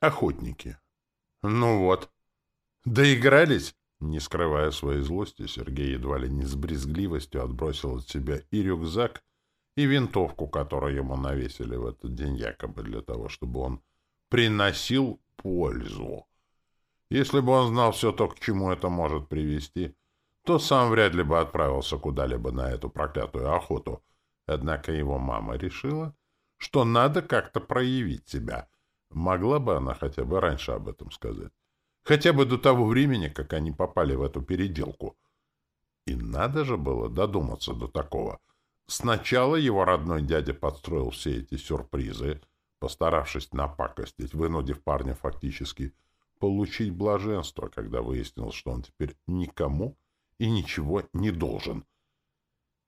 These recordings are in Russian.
Охотники. Ну вот. Доигрались? Не скрывая своей злости, Сергей едва ли не с брезгливостью отбросил от себя и рюкзак, и винтовку, которую ему навесили в этот день якобы для того, чтобы он приносил пользу. Если бы он знал все то, к чему это может привести, то сам вряд ли бы отправился куда-либо на эту проклятую охоту. Однако его мама решила, что надо как-то проявить себя. Могла бы она хотя бы раньше об этом сказать. Хотя бы до того времени, как они попали в эту переделку. И надо же было додуматься до такого. Сначала его родной дядя подстроил все эти сюрпризы, постаравшись напакостить, вынудив парня фактически получить блаженство, когда выяснилось, что он теперь никому и ничего не должен.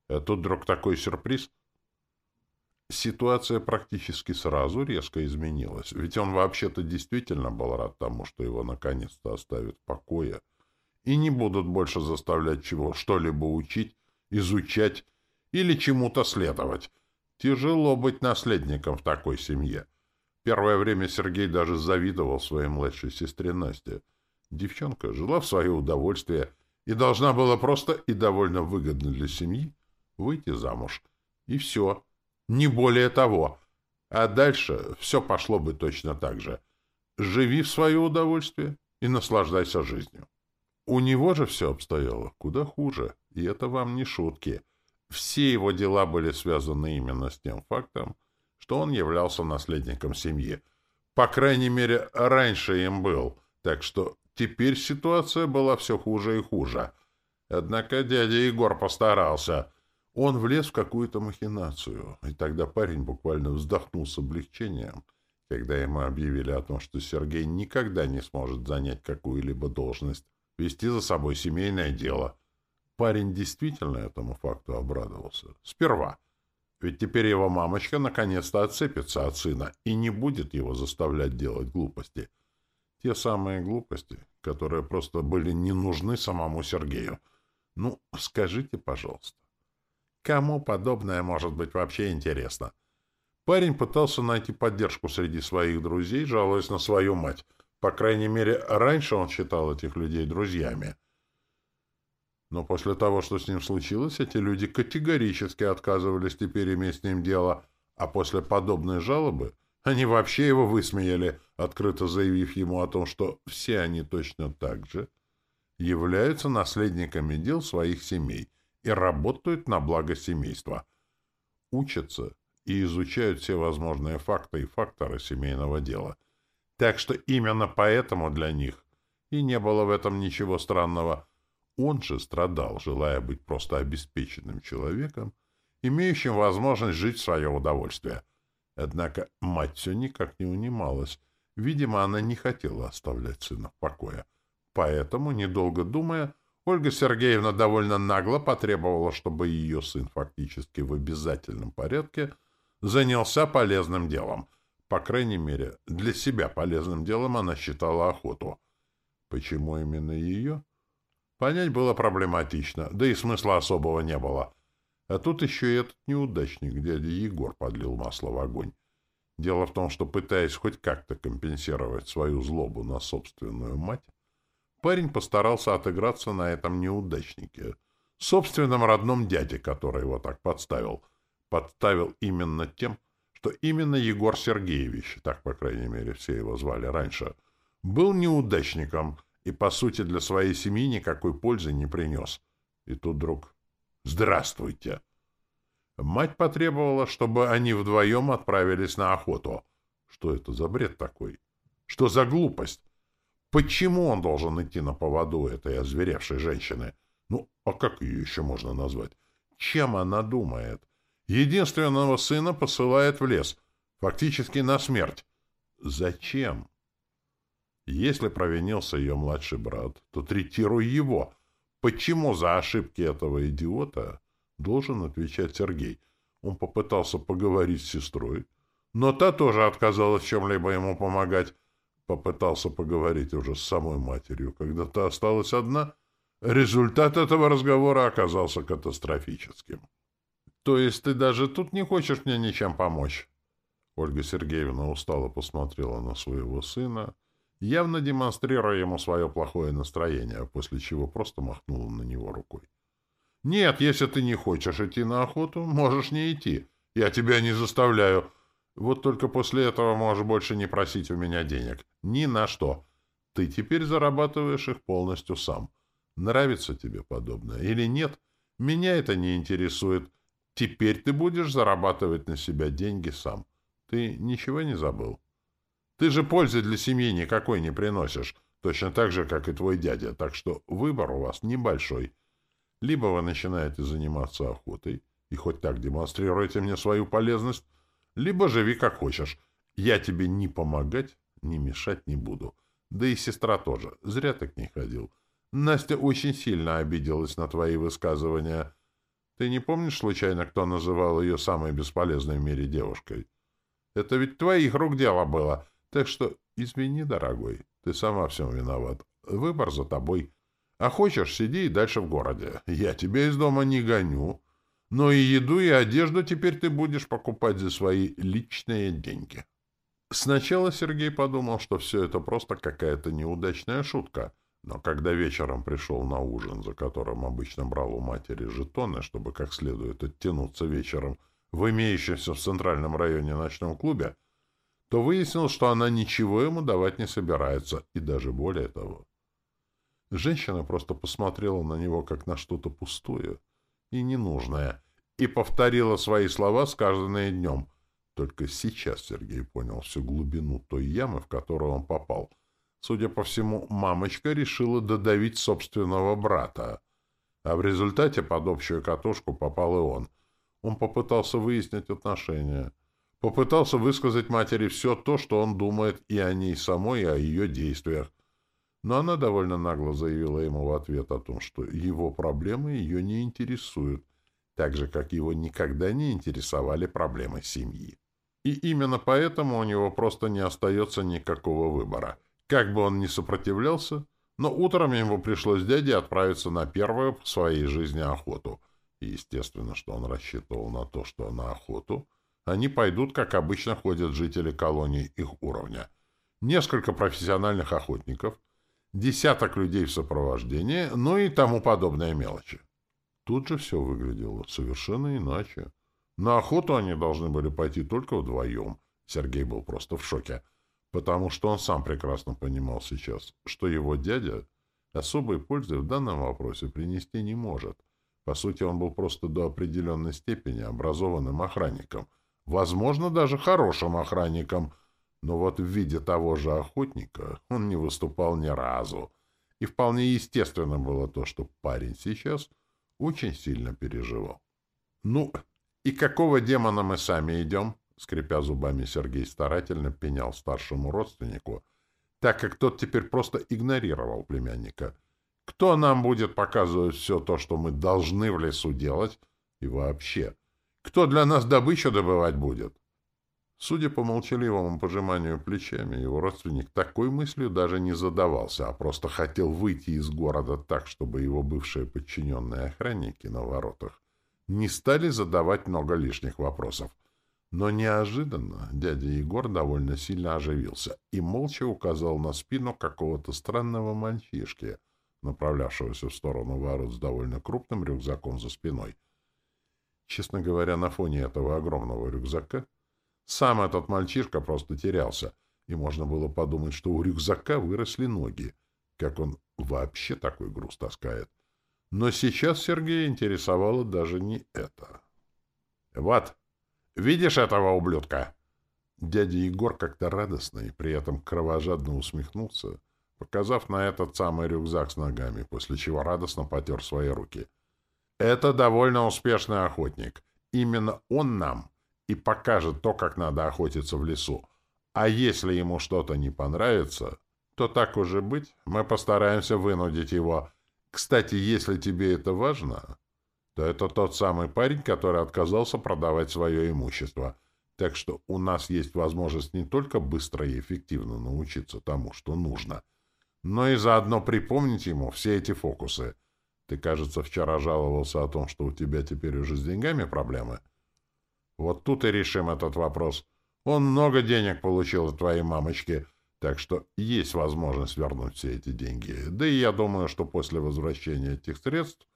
А тут вдруг такой сюрприз. Ситуация практически сразу резко изменилась, ведь он вообще-то действительно был рад тому, что его наконец-то оставят в покое и не будут больше заставлять чего что-либо учить, изучать или чему-то следовать. Тяжело быть наследником в такой семье. Первое время Сергей даже завидовал своей младшей сестре Насте. Девчонка жила в свое удовольствие и должна была просто и довольно выгодно для семьи выйти замуж. И все. Не более того. А дальше все пошло бы точно так же. Живи в свое удовольствие и наслаждайся жизнью. У него же все обстояло куда хуже, и это вам не шутки. Все его дела были связаны именно с тем фактом, что он являлся наследником семьи. По крайней мере, раньше им был, так что теперь ситуация была все хуже и хуже. Однако дядя Егор постарался. Он влез в какую-то махинацию, и тогда парень буквально вздохнул с облегчением, когда ему объявили о том, что Сергей никогда не сможет занять какую-либо должность, вести за собой семейное дело. Парень действительно этому факту обрадовался. Сперва — ведь теперь его мамочка наконец-то отцепится от сына и не будет его заставлять делать глупости. Те самые глупости, которые просто были не нужны самому Сергею. Ну, скажите, пожалуйста, кому подобное может быть вообще интересно? Парень пытался найти поддержку среди своих друзей, жалуясь на свою мать. По крайней мере, раньше он считал этих людей друзьями — но после того, что с ним случилось, эти люди категорически отказывались теперь иметь с ним дело, а после подобной жалобы они вообще его высмеяли, открыто заявив ему о том, что все они точно так же являются наследниками дел своих семей и работают на благо семейства, учатся и изучают все возможные факты и факторы семейного дела. Так что именно поэтому для них и не было в этом ничего странного – он же страдал, желая быть просто обеспеченным человеком, имеющим возможность жить в свое удовольствие. Однако мать все никак не унималась. Видимо, она не хотела оставлять сына в покое. Поэтому, недолго думая, Ольга Сергеевна довольно нагло потребовала, чтобы ее сын фактически в обязательном порядке занялся полезным делом. По крайней мере, для себя полезным делом она считала охоту. Почему именно ее? Понять было проблематично, да и смысла особого не было. А тут еще и этот неудачник, дядя Егор, подлил масло в огонь. Дело в том, что, пытаясь хоть как-то компенсировать свою злобу на собственную мать, парень постарался отыграться на этом неудачнике, собственном родном дяде, который его так подставил. Подставил именно тем, что именно Егор Сергеевич, так, по крайней мере, все его звали раньше, был неудачником — и, по сути, для своей семьи никакой пользы не принес. И тут вдруг «Здравствуйте!» Мать потребовала, чтобы они вдвоем отправились на охоту. Что это за бред такой? Что за глупость? Почему он должен идти на поводу этой озверевшей женщины? Ну, а как ее еще можно назвать? Чем она думает? Единственного сына посылает в лес, фактически на смерть. Зачем? Если провинился ее младший брат, то третируй его. Почему за ошибки этого идиота должен отвечать Сергей? Он попытался поговорить с сестрой, но та тоже отказалась чем-либо ему помогать. Попытался поговорить уже с самой матерью, когда та осталась одна. Результат этого разговора оказался катастрофическим. — То есть ты даже тут не хочешь мне ничем помочь? Ольга Сергеевна устало посмотрела на своего сына, явно демонстрируя ему свое плохое настроение, после чего просто махнула на него рукой. «Нет, если ты не хочешь идти на охоту, можешь не идти. Я тебя не заставляю. Вот только после этого можешь больше не просить у меня денег. Ни на что. Ты теперь зарабатываешь их полностью сам. Нравится тебе подобное или нет, меня это не интересует. Теперь ты будешь зарабатывать на себя деньги сам. Ты ничего не забыл? Ты же пользы для семьи никакой не приносишь, точно так же, как и твой дядя, так что выбор у вас небольшой. Либо вы начинаете заниматься охотой и хоть так демонстрируете мне свою полезность, либо живи как хочешь. Я тебе ни помогать, ни мешать не буду. Да и сестра тоже. Зря ты к ней ходил. Настя очень сильно обиделась на твои высказывания. Ты не помнишь, случайно, кто называл ее самой бесполезной в мире девушкой? Это ведь твоих рук дело было. Так что извини, дорогой, ты сама всем виноват. Выбор за тобой. А хочешь, сиди и дальше в городе. Я тебя из дома не гоню. Но и еду, и одежду теперь ты будешь покупать за свои личные деньги. Сначала Сергей подумал, что все это просто какая-то неудачная шутка — но когда вечером пришел на ужин, за которым обычно брал у матери жетоны, чтобы как следует оттянуться вечером в имеющемся в центральном районе ночном клубе, то выяснил, что она ничего ему давать не собирается, и даже более того. Женщина просто посмотрела на него как на что-то пустое и ненужное, и повторила свои слова, сказанные днем. Только сейчас Сергей понял всю глубину той ямы, в которую он попал — Судя по всему, мамочка решила додавить собственного брата. А в результате под общую катушку попал и он. Он попытался выяснить отношения. Попытался высказать матери все то, что он думает и о ней самой, и о ее действиях. Но она довольно нагло заявила ему в ответ о том, что его проблемы ее не интересуют, так же, как его никогда не интересовали проблемы семьи. И именно поэтому у него просто не остается никакого выбора — как бы он ни сопротивлялся, но утром ему пришлось дяде отправиться на первую в своей жизни охоту. И естественно, что он рассчитывал на то, что на охоту они пойдут, как обычно ходят жители колонии их уровня. Несколько профессиональных охотников, десяток людей в сопровождении, ну и тому подобные мелочи. Тут же все выглядело совершенно иначе. На охоту они должны были пойти только вдвоем. Сергей был просто в шоке потому что он сам прекрасно понимал сейчас, что его дядя особой пользы в данном вопросе принести не может. По сути, он был просто до определенной степени образованным охранником, возможно, даже хорошим охранником, но вот в виде того же охотника он не выступал ни разу. И вполне естественно было то, что парень сейчас очень сильно переживал. «Ну, и какого демона мы сами идем?» Скрипя зубами, Сергей старательно пенял старшему родственнику, так как тот теперь просто игнорировал племянника. Кто нам будет показывать все то, что мы должны в лесу делать? И вообще, кто для нас добычу добывать будет? Судя по молчаливому пожиманию плечами, его родственник такой мыслью даже не задавался, а просто хотел выйти из города так, чтобы его бывшие подчиненные охранники на воротах не стали задавать много лишних вопросов. Но неожиданно дядя Егор довольно сильно оживился и молча указал на спину какого-то странного мальчишки, направлявшегося в сторону ворот с довольно крупным рюкзаком за спиной. Честно говоря, на фоне этого огромного рюкзака сам этот мальчишка просто терялся, и можно было подумать, что у рюкзака выросли ноги, как он вообще такой груз таскает. Но сейчас Сергея интересовало даже не это. «Вот!» Видишь этого ублюдка?» Дядя Егор как-то радостно и при этом кровожадно усмехнулся, показав на этот самый рюкзак с ногами, после чего радостно потер свои руки. «Это довольно успешный охотник. Именно он нам и покажет то, как надо охотиться в лесу. А если ему что-то не понравится, то так уже быть, мы постараемся вынудить его. Кстати, если тебе это важно, то это тот самый парень, который отказался продавать свое имущество. Так что у нас есть возможность не только быстро и эффективно научиться тому, что нужно, но и заодно припомнить ему все эти фокусы. Ты, кажется, вчера жаловался о том, что у тебя теперь уже с деньгами проблемы. Вот тут и решим этот вопрос. Он много денег получил от твоей мамочки, так что есть возможность вернуть все эти деньги. Да и я думаю, что после возвращения этих средств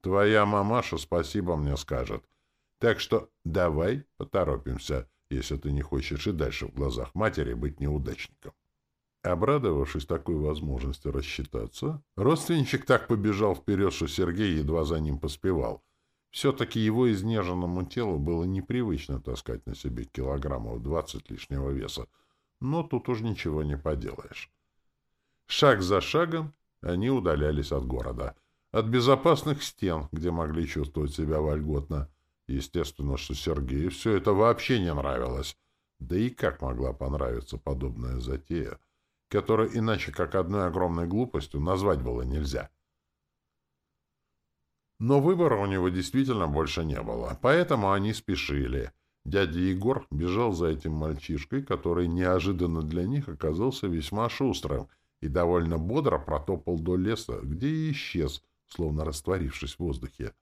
твоя мамаша спасибо мне скажет. Так что давай поторопимся, если ты не хочешь и дальше в глазах матери быть неудачником. Обрадовавшись такой возможности рассчитаться, родственничек так побежал вперед, что Сергей едва за ним поспевал. Все-таки его изнеженному телу было непривычно таскать на себе килограммов двадцать лишнего веса, но тут уж ничего не поделаешь. Шаг за шагом они удалялись от города, от безопасных стен, где могли чувствовать себя вольготно. Естественно, что Сергею все это вообще не нравилось. Да и как могла понравиться подобная затея — которую иначе как одной огромной глупостью назвать было нельзя. Но выбора у него действительно больше не было, поэтому они спешили. Дядя Егор бежал за этим мальчишкой, который неожиданно для них оказался весьма шустрым и довольно бодро протопал до леса, где и исчез, словно растворившись в воздухе.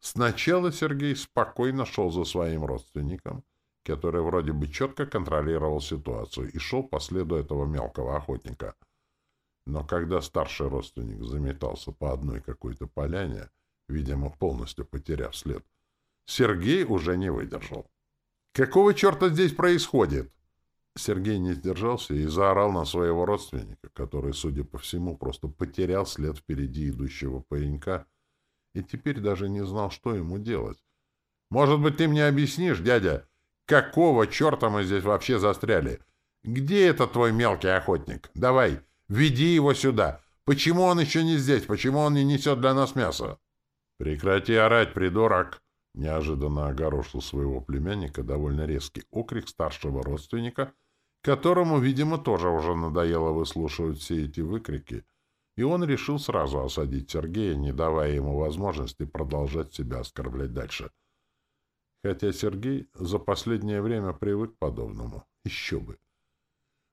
Сначала Сергей спокойно шел за своим родственником — который вроде бы четко контролировал ситуацию и шел по следу этого мелкого охотника. Но когда старший родственник заметался по одной какой-то поляне, видимо, полностью потеряв след, Сергей уже не выдержал. «Какого черта здесь происходит?» Сергей не сдержался и заорал на своего родственника, который, судя по всему, просто потерял след впереди идущего паренька и теперь даже не знал, что ему делать. «Может быть, ты мне объяснишь, дядя?» Какого черта мы здесь вообще застряли? Где этот твой мелкий охотник? Давай, веди его сюда. Почему он еще не здесь? Почему он не несет для нас мясо? Прекрати орать, придурок! Неожиданно огорошил своего племянника довольно резкий окрик старшего родственника, которому, видимо, тоже уже надоело выслушивать все эти выкрики, и он решил сразу осадить Сергея, не давая ему возможности продолжать себя оскорблять дальше — хотя Сергей за последнее время привык к подобному. Еще бы.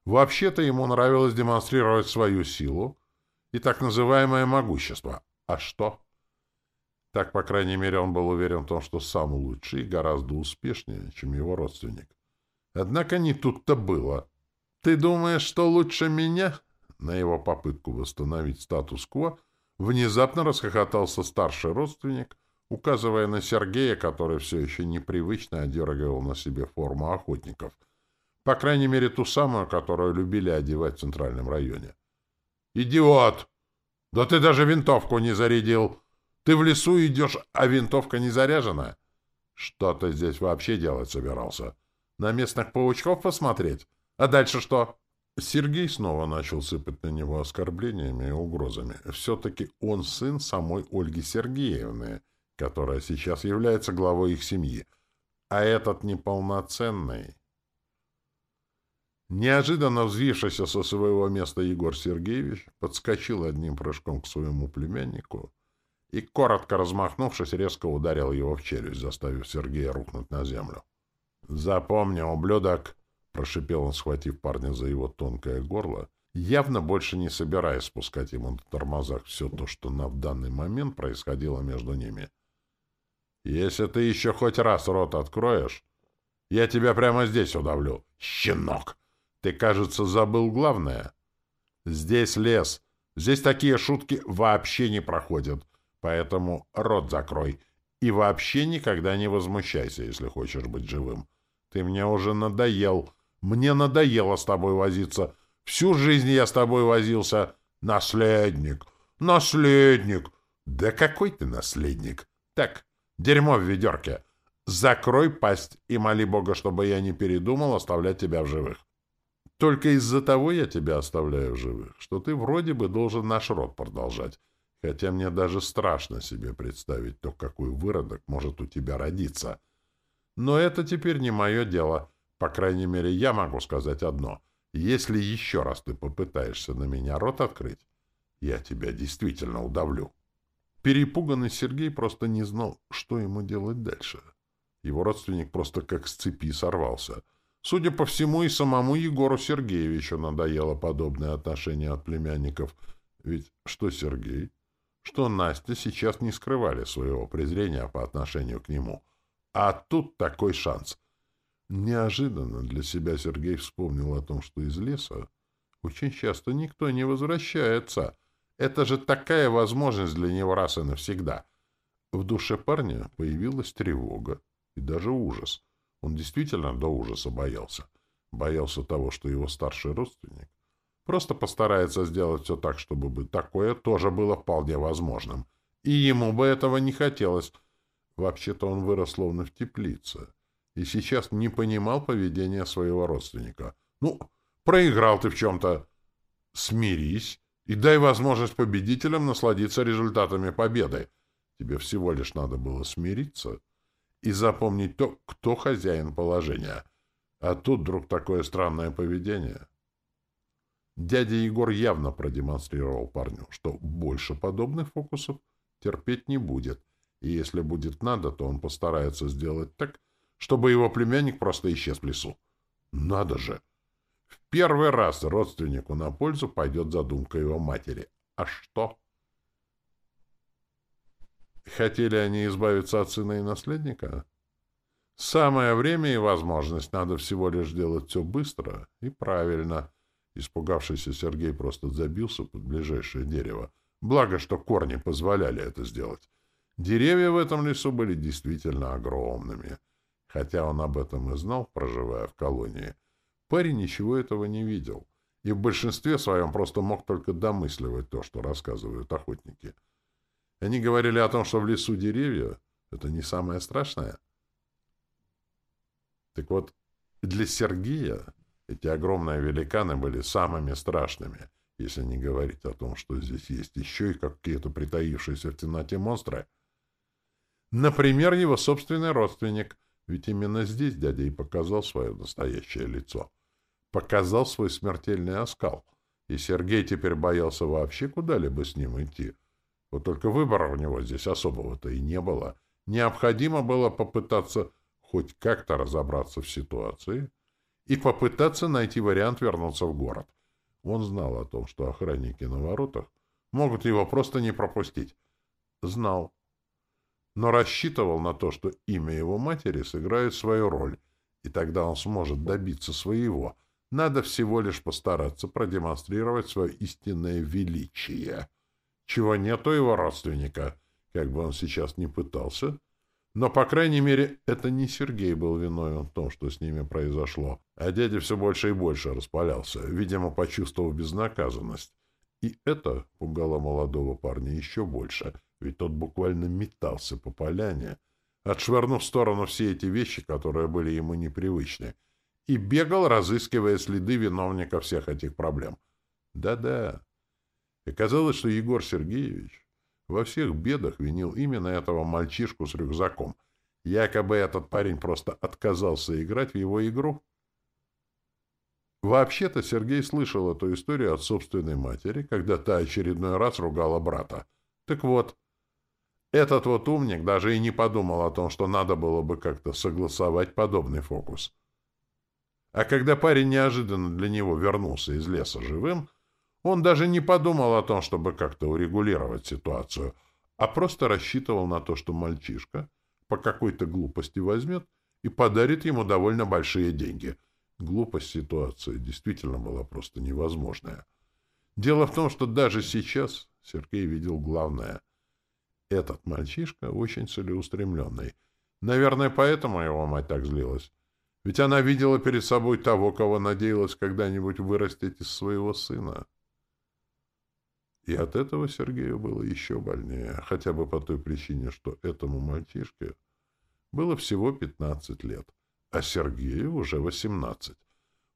Вообще-то ему нравилось демонстрировать свою силу и так называемое могущество. А что? Так, по крайней мере, он был уверен в том, что сам лучший и гораздо успешнее, чем его родственник. Однако не тут-то было. «Ты думаешь, что лучше меня?» На его попытку восстановить статус-кво внезапно расхохотался старший родственник — указывая на Сергея, который все еще непривычно одергивал на себе форму охотников. По крайней мере, ту самую, которую любили одевать в центральном районе. «Идиот! Да ты даже винтовку не зарядил! Ты в лесу идешь, а винтовка не заряжена? Что ты здесь вообще делать собирался? На местных паучков посмотреть? А дальше что?» Сергей снова начал сыпать на него оскорблениями и угрозами. Все-таки он сын самой Ольги Сергеевны — которая сейчас является главой их семьи, а этот неполноценный. Неожиданно взвившийся со своего места Егор Сергеевич подскочил одним прыжком к своему племяннику и, коротко размахнувшись, резко ударил его в челюсть, заставив Сергея рухнуть на землю. «Запомни, ублюдок!» — прошипел он, схватив парня за его тонкое горло явно больше не собираясь спускать ему на тормозах все то, что на данный момент происходило между ними — если ты еще хоть раз рот откроешь, я тебя прямо здесь удавлю. Щенок! Ты, кажется, забыл главное. Здесь лес. Здесь такие шутки вообще не проходят. Поэтому рот закрой. И вообще никогда не возмущайся, если хочешь быть живым. Ты мне уже надоел. Мне надоело с тобой возиться. Всю жизнь я с тобой возился. Наследник. Наследник. Да какой ты наследник? Так, Дерьмо в ведерке. Закрой пасть и моли Бога, чтобы я не передумал оставлять тебя в живых. Только из-за того я тебя оставляю в живых, что ты вроде бы должен наш род продолжать, хотя мне даже страшно себе представить то, какой выродок может у тебя родиться. Но это теперь не мое дело. По крайней мере, я могу сказать одно. Если еще раз ты попытаешься на меня рот открыть, я тебя действительно удавлю. Перепуганный Сергей просто не знал, что ему делать дальше. Его родственник просто как с цепи сорвался. Судя по всему, и самому Егору Сергеевичу надоело подобное отношение от племянников. Ведь что Сергей, что Настя сейчас не скрывали своего презрения по отношению к нему. А тут такой шанс. Неожиданно для себя Сергей вспомнил о том, что из леса очень часто никто не возвращается. Это же такая возможность для него раз и навсегда. В душе парня появилась тревога и даже ужас. Он действительно до ужаса боялся. Боялся того, что его старший родственник просто постарается сделать все так, чтобы бы такое тоже было вполне возможным. И ему бы этого не хотелось. Вообще-то он вырос словно в теплице и сейчас не понимал поведения своего родственника. Ну, проиграл ты в чем-то. Смирись и дай возможность победителям насладиться результатами победы. Тебе всего лишь надо было смириться и запомнить то, кто хозяин положения. А тут вдруг такое странное поведение. Дядя Егор явно продемонстрировал парню, что больше подобных фокусов терпеть не будет, и если будет надо, то он постарается сделать так, чтобы его племянник просто исчез в лесу. Надо же! В первый раз родственнику на пользу пойдет задумка его матери. А что? Хотели они избавиться от сына и наследника? Самое время и возможность. Надо всего лишь делать все быстро и правильно. Испугавшийся Сергей просто забился под ближайшее дерево. Благо, что корни позволяли это сделать. Деревья в этом лесу были действительно огромными. Хотя он об этом и знал, проживая в колонии, парень ничего этого не видел. И в большинстве своем просто мог только домысливать то, что рассказывают охотники. Они говорили о том, что в лесу деревья — это не самое страшное. Так вот, для Сергея эти огромные великаны были самыми страшными, если не говорить о том, что здесь есть еще и какие-то притаившиеся в темноте монстры. Например, его собственный родственник, ведь именно здесь дядя и показал свое настоящее лицо. Показал свой смертельный оскал. И Сергей теперь боялся вообще куда-либо с ним идти. Вот только выбора у него здесь особого-то и не было. Необходимо было попытаться хоть как-то разобраться в ситуации и попытаться найти вариант вернуться в город. Он знал о том, что охранники на воротах могут его просто не пропустить. Знал но рассчитывал на то, что имя его матери сыграет свою роль, и тогда он сможет добиться своего. Надо всего лишь постараться продемонстрировать свое истинное величие, чего нет у его родственника, как бы он сейчас не пытался. Но, по крайней мере, это не Сергей был виновен в том, что с ними произошло, а дядя все больше и больше распалялся, видимо, почувствовав безнаказанность. И это пугало молодого парня еще больше — ведь тот буквально метался по поляне, отшвырнув в сторону все эти вещи, которые были ему непривычны, и бегал, разыскивая следы виновника всех этих проблем. Да-да. И казалось, что Егор Сергеевич во всех бедах винил именно этого мальчишку с рюкзаком. Якобы этот парень просто отказался играть в его игру. Вообще-то Сергей слышал эту историю от собственной матери, когда та очередной раз ругала брата. Так вот, этот вот умник даже и не подумал о том, что надо было бы как-то согласовать подобный фокус. А когда парень неожиданно для него вернулся из леса живым, он даже не подумал о том, чтобы как-то урегулировать ситуацию, а просто рассчитывал на то, что мальчишка по какой-то глупости возьмет и подарит ему довольно большие деньги. Глупость ситуации действительно была просто невозможная. Дело в том, что даже сейчас Сергей видел главное — этот мальчишка очень целеустремленный. Наверное, поэтому его мать так злилась. Ведь она видела перед собой того, кого надеялась когда-нибудь вырастить из своего сына. И от этого Сергею было еще больнее, хотя бы по той причине, что этому мальчишке было всего 15 лет, а Сергею уже 18.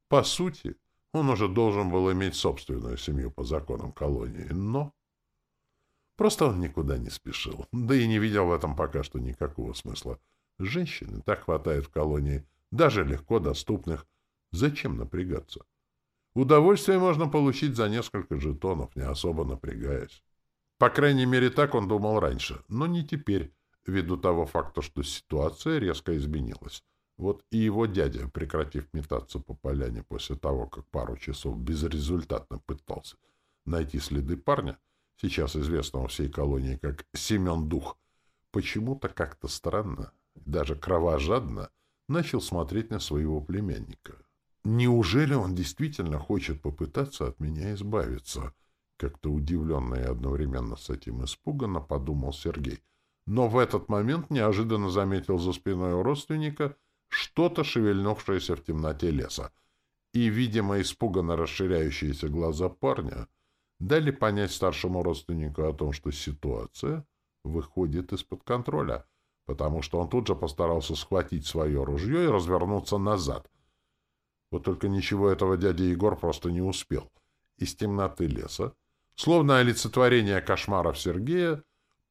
По сути, он уже должен был иметь собственную семью по законам колонии, но... Просто он никуда не спешил, да и не видел в этом пока что никакого смысла. Женщины так хватает в колонии, даже легко доступных. Зачем напрягаться? Удовольствие можно получить за несколько жетонов, не особо напрягаясь. По крайней мере, так он думал раньше, но не теперь, ввиду того факта, что ситуация резко изменилась. Вот и его дядя, прекратив метаться по поляне после того, как пару часов безрезультатно пытался найти следы парня, сейчас известного всей колонии как Семен Дух, почему-то как-то странно, даже кровожадно, начал смотреть на своего племянника. Неужели он действительно хочет попытаться от меня избавиться? Как-то удивленно и одновременно с этим испуганно подумал Сергей. Но в этот момент неожиданно заметил за спиной у родственника что-то шевельнувшееся в темноте леса. И, видимо, испуганно расширяющиеся глаза парня дали понять старшему родственнику о том, что ситуация выходит из-под контроля, потому что он тут же постарался схватить свое ружье и развернуться назад — вот только ничего этого дядя Егор просто не успел. Из темноты леса, словно олицетворение кошмаров Сергея,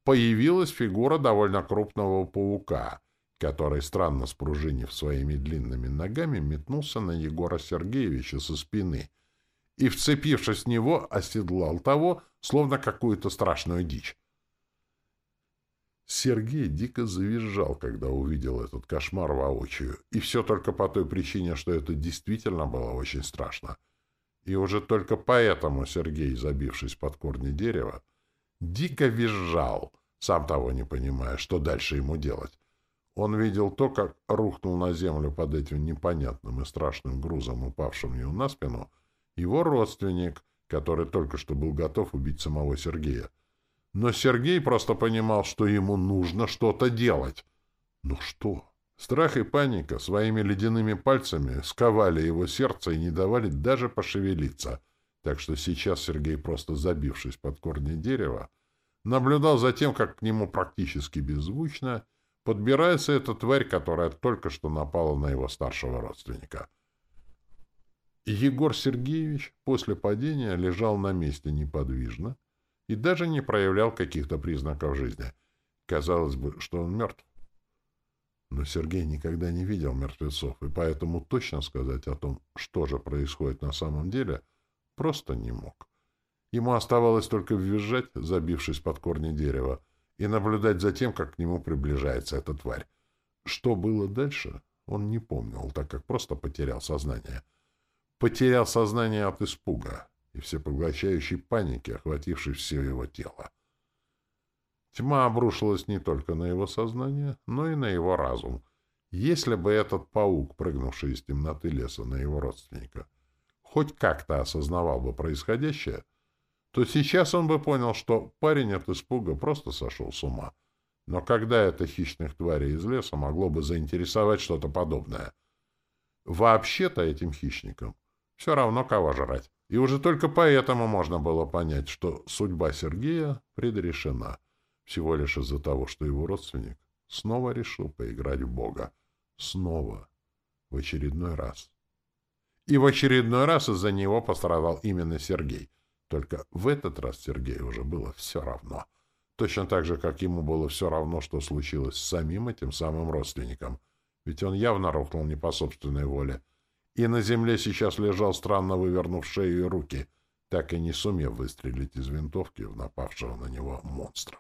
появилась фигура довольно крупного паука, который, странно спружинив своими длинными ногами, метнулся на Егора Сергеевича со спины и, вцепившись в него, оседлал того, словно какую-то страшную дичь. Сергей дико завизжал, когда увидел этот кошмар воочию, и все только по той причине, что это действительно было очень страшно. И уже только поэтому Сергей, забившись под корни дерева, дико визжал, сам того не понимая, что дальше ему делать. Он видел то, как рухнул на землю под этим непонятным и страшным грузом, упавшим ему на спину, его родственник, который только что был готов убить самого Сергея. Но Сергей просто понимал, что ему нужно что-то делать. Но что? Страх и паника своими ледяными пальцами сковали его сердце и не давали даже пошевелиться. Так что сейчас Сергей, просто забившись под корни дерева, наблюдал за тем, как к нему практически беззвучно подбирается эта тварь, которая только что напала на его старшего родственника. Егор Сергеевич после падения лежал на месте неподвижно, и даже не проявлял каких-то признаков жизни. Казалось бы, что он мертв. Но Сергей никогда не видел мертвецов, и поэтому точно сказать о том, что же происходит на самом деле, просто не мог. Ему оставалось только визжать, забившись под корни дерева, и наблюдать за тем, как к нему приближается эта тварь. Что было дальше, он не помнил, так как просто потерял сознание. Потерял сознание от испуга и всепоглощающей паники, охватившей все его тело. Тьма обрушилась не только на его сознание, но и на его разум. Если бы этот паук, прыгнувший из темноты леса на его родственника, хоть как-то осознавал бы происходящее, то сейчас он бы понял, что парень от испуга просто сошел с ума. Но когда это хищных тварей из леса могло бы заинтересовать что-то подобное? Вообще-то этим хищникам все равно кого жрать. И уже только поэтому можно было понять, что судьба Сергея предрешена, всего лишь из-за того, что его родственник снова решил поиграть в Бога. Снова. В очередной раз. И в очередной раз из-за него пострадал именно Сергей. Только в этот раз Сергею уже было все равно. Точно так же, как ему было все равно, что случилось с самим этим самым родственником. Ведь он явно рухнул не по собственной воле — и на земле сейчас лежал странно вывернув шею и руки, так и не сумев выстрелить из винтовки в напавшего на него монстра.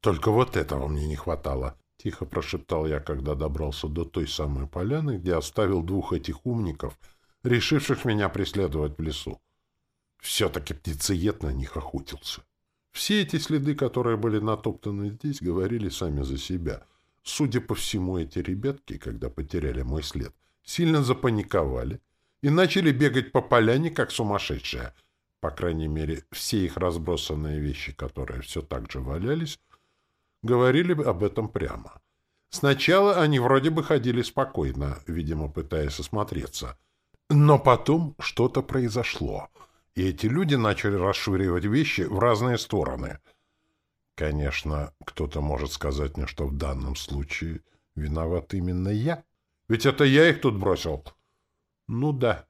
«Только вот этого мне не хватало», — тихо прошептал я, когда добрался до той самой поляны, где оставил двух этих умников, решивших меня преследовать в лесу. Все-таки птицеед на них охотился. Все эти следы, которые были натоптаны здесь, говорили сами за себя. Судя по всему, эти ребятки, когда потеряли мой след — сильно запаниковали и начали бегать по поляне, как сумасшедшие. По крайней мере, все их разбросанные вещи, которые все так же валялись, говорили об этом прямо. Сначала они вроде бы ходили спокойно, видимо, пытаясь осмотреться. Но потом что-то произошло, и эти люди начали расшвыривать вещи в разные стороны. Конечно, кто-то может сказать мне, что в данном случае виноват именно я. Ведь это я их тут бросил. Ну да.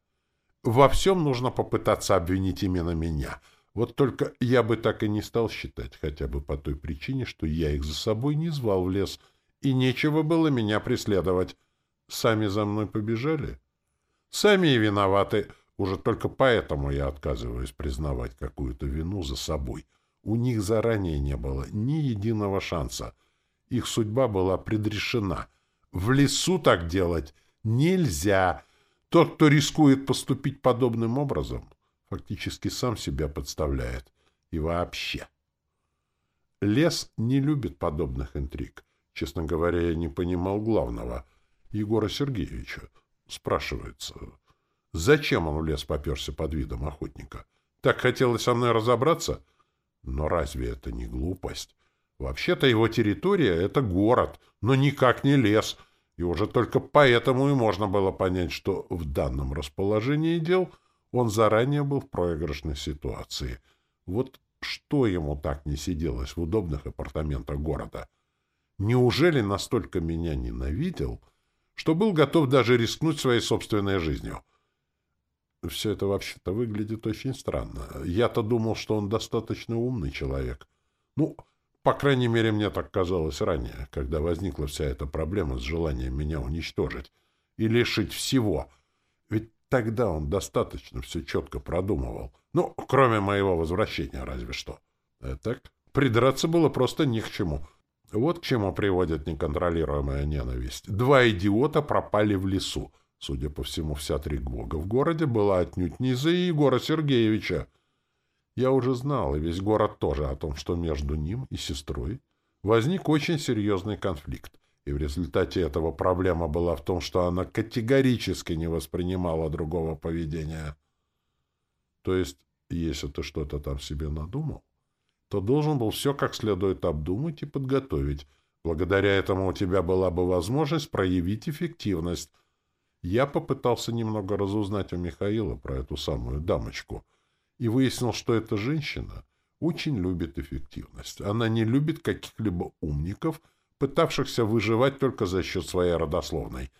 Во всем нужно попытаться обвинить именно меня. Вот только я бы так и не стал считать, хотя бы по той причине, что я их за собой не звал в лес, и нечего было меня преследовать. Сами за мной побежали? Сами и виноваты. Уже только поэтому я отказываюсь признавать какую-то вину за собой. У них заранее не было ни единого шанса. Их судьба была предрешена — в лесу так делать нельзя. Тот, кто рискует поступить подобным образом, фактически сам себя подставляет. И вообще. Лес не любит подобных интриг. Честно говоря, я не понимал главного. Егора Сергеевича. Спрашивается, зачем он в лес поперся под видом охотника? Так хотелось со мной разобраться? Но разве это не глупость? Вообще-то его территория — это город, но никак не лес. И уже только поэтому и можно было понять, что в данном расположении дел он заранее был в проигрышной ситуации. Вот что ему так не сиделось в удобных апартаментах города? Неужели настолько меня ненавидел, что был готов даже рискнуть своей собственной жизнью? Все это вообще-то выглядит очень странно. Я-то думал, что он достаточно умный человек. Ну, по крайней мере, мне так казалось ранее, когда возникла вся эта проблема с желанием меня уничтожить и лишить всего. Ведь тогда он достаточно все четко продумывал. Ну, кроме моего возвращения, разве что. А так, придраться было просто ни к чему. Вот к чему приводит неконтролируемая ненависть. Два идиота пропали в лесу. Судя по всему, вся тревога в городе была отнюдь не из-за Егора Сергеевича. Я уже знал, и весь город тоже, о том, что между ним и сестрой возник очень серьезный конфликт. И в результате этого проблема была в том, что она категорически не воспринимала другого поведения. То есть, если ты что-то там себе надумал, то должен был все как следует обдумать и подготовить. Благодаря этому у тебя была бы возможность проявить эффективность — я попытался немного разузнать у Михаила про эту самую дамочку и выяснил, что эта женщина очень любит эффективность. Она не любит каких-либо умников, пытавшихся выживать только за счет своей родословной.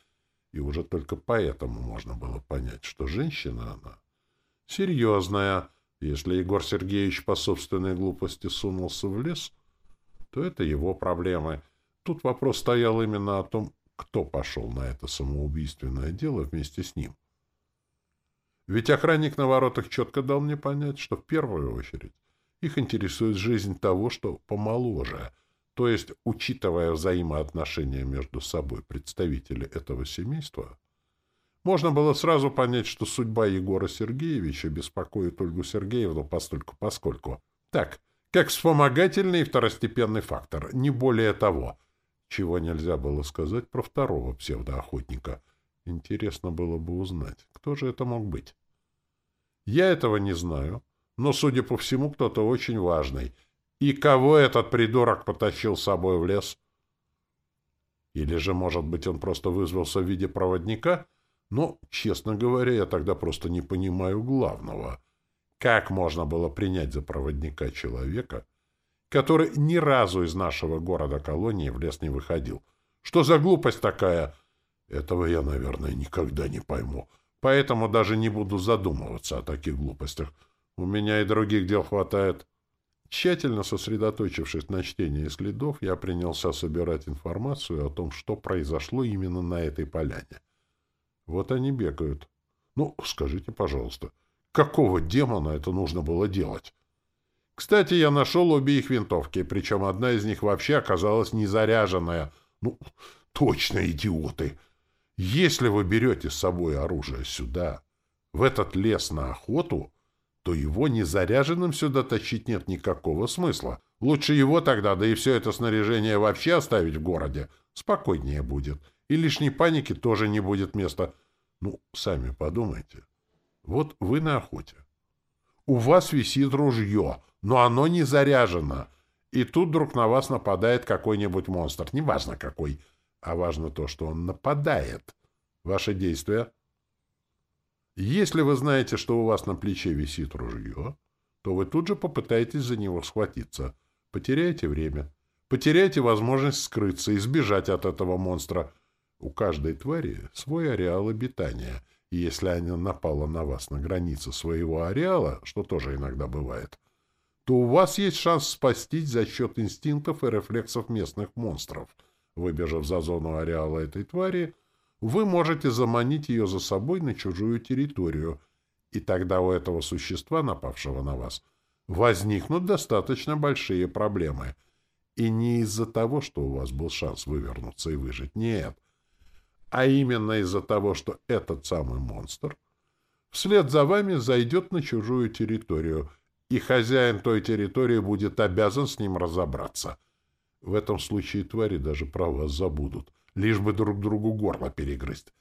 И уже только поэтому можно было понять, что женщина она серьезная. Если Егор Сергеевич по собственной глупости сунулся в лес, то это его проблемы. Тут вопрос стоял именно о том, кто пошел на это самоубийственное дело вместе с ним. Ведь охранник на воротах четко дал мне понять, что в первую очередь их интересует жизнь того, что помоложе, то есть, учитывая взаимоотношения между собой представителей этого семейства, можно было сразу понять, что судьба Егора Сергеевича беспокоит Ольгу Сергеевну постольку поскольку. Так, как вспомогательный и второстепенный фактор, не более того — чего нельзя было сказать про второго псевдоохотника. Интересно было бы узнать, кто же это мог быть. Я этого не знаю, но, судя по всему, кто-то очень важный. И кого этот придурок потащил с собой в лес? Или же, может быть, он просто вызвался в виде проводника? Но, честно говоря, я тогда просто не понимаю главного. Как можно было принять за проводника человека, который ни разу из нашего города-колонии в лес не выходил. Что за глупость такая? Этого я, наверное, никогда не пойму. Поэтому даже не буду задумываться о таких глупостях. У меня и других дел хватает. Тщательно сосредоточившись на чтении следов, я принялся собирать информацию о том, что произошло именно на этой поляне. Вот они бегают. Ну, скажите, пожалуйста, какого демона это нужно было делать? Кстати, я нашел обе их винтовки, причем одна из них вообще оказалась не заряженная. Ну, точно идиоты! Если вы берете с собой оружие сюда, в этот лес на охоту, то его незаряженным сюда тащить нет никакого смысла. Лучше его тогда, да и все это снаряжение вообще оставить в городе. Спокойнее будет. И лишней паники тоже не будет места. Ну, сами подумайте. Вот вы на охоте. У вас висит ружье — но оно не заряжено. И тут вдруг на вас нападает какой-нибудь монстр. Неважно какой, а важно то, что он нападает. Ваши действия. Если вы знаете, что у вас на плече висит ружье, то вы тут же попытаетесь за него схватиться. Потеряете время. Потеряете возможность скрыться и сбежать от этого монстра. У каждой твари свой ареал обитания. И если она напала на вас на границе своего ареала, что тоже иногда бывает, то у вас есть шанс спастись за счет инстинктов и рефлексов местных монстров. Выбежав за зону ареала этой твари, вы можете заманить ее за собой на чужую территорию, и тогда у этого существа, напавшего на вас, возникнут достаточно большие проблемы. И не из-за того, что у вас был шанс вывернуться и выжить, нет, а именно из-за того, что этот самый монстр вслед за вами зайдет на чужую территорию — и хозяин той территории будет обязан с ним разобраться. В этом случае твари даже про вас забудут, лишь бы друг другу горло перегрызть.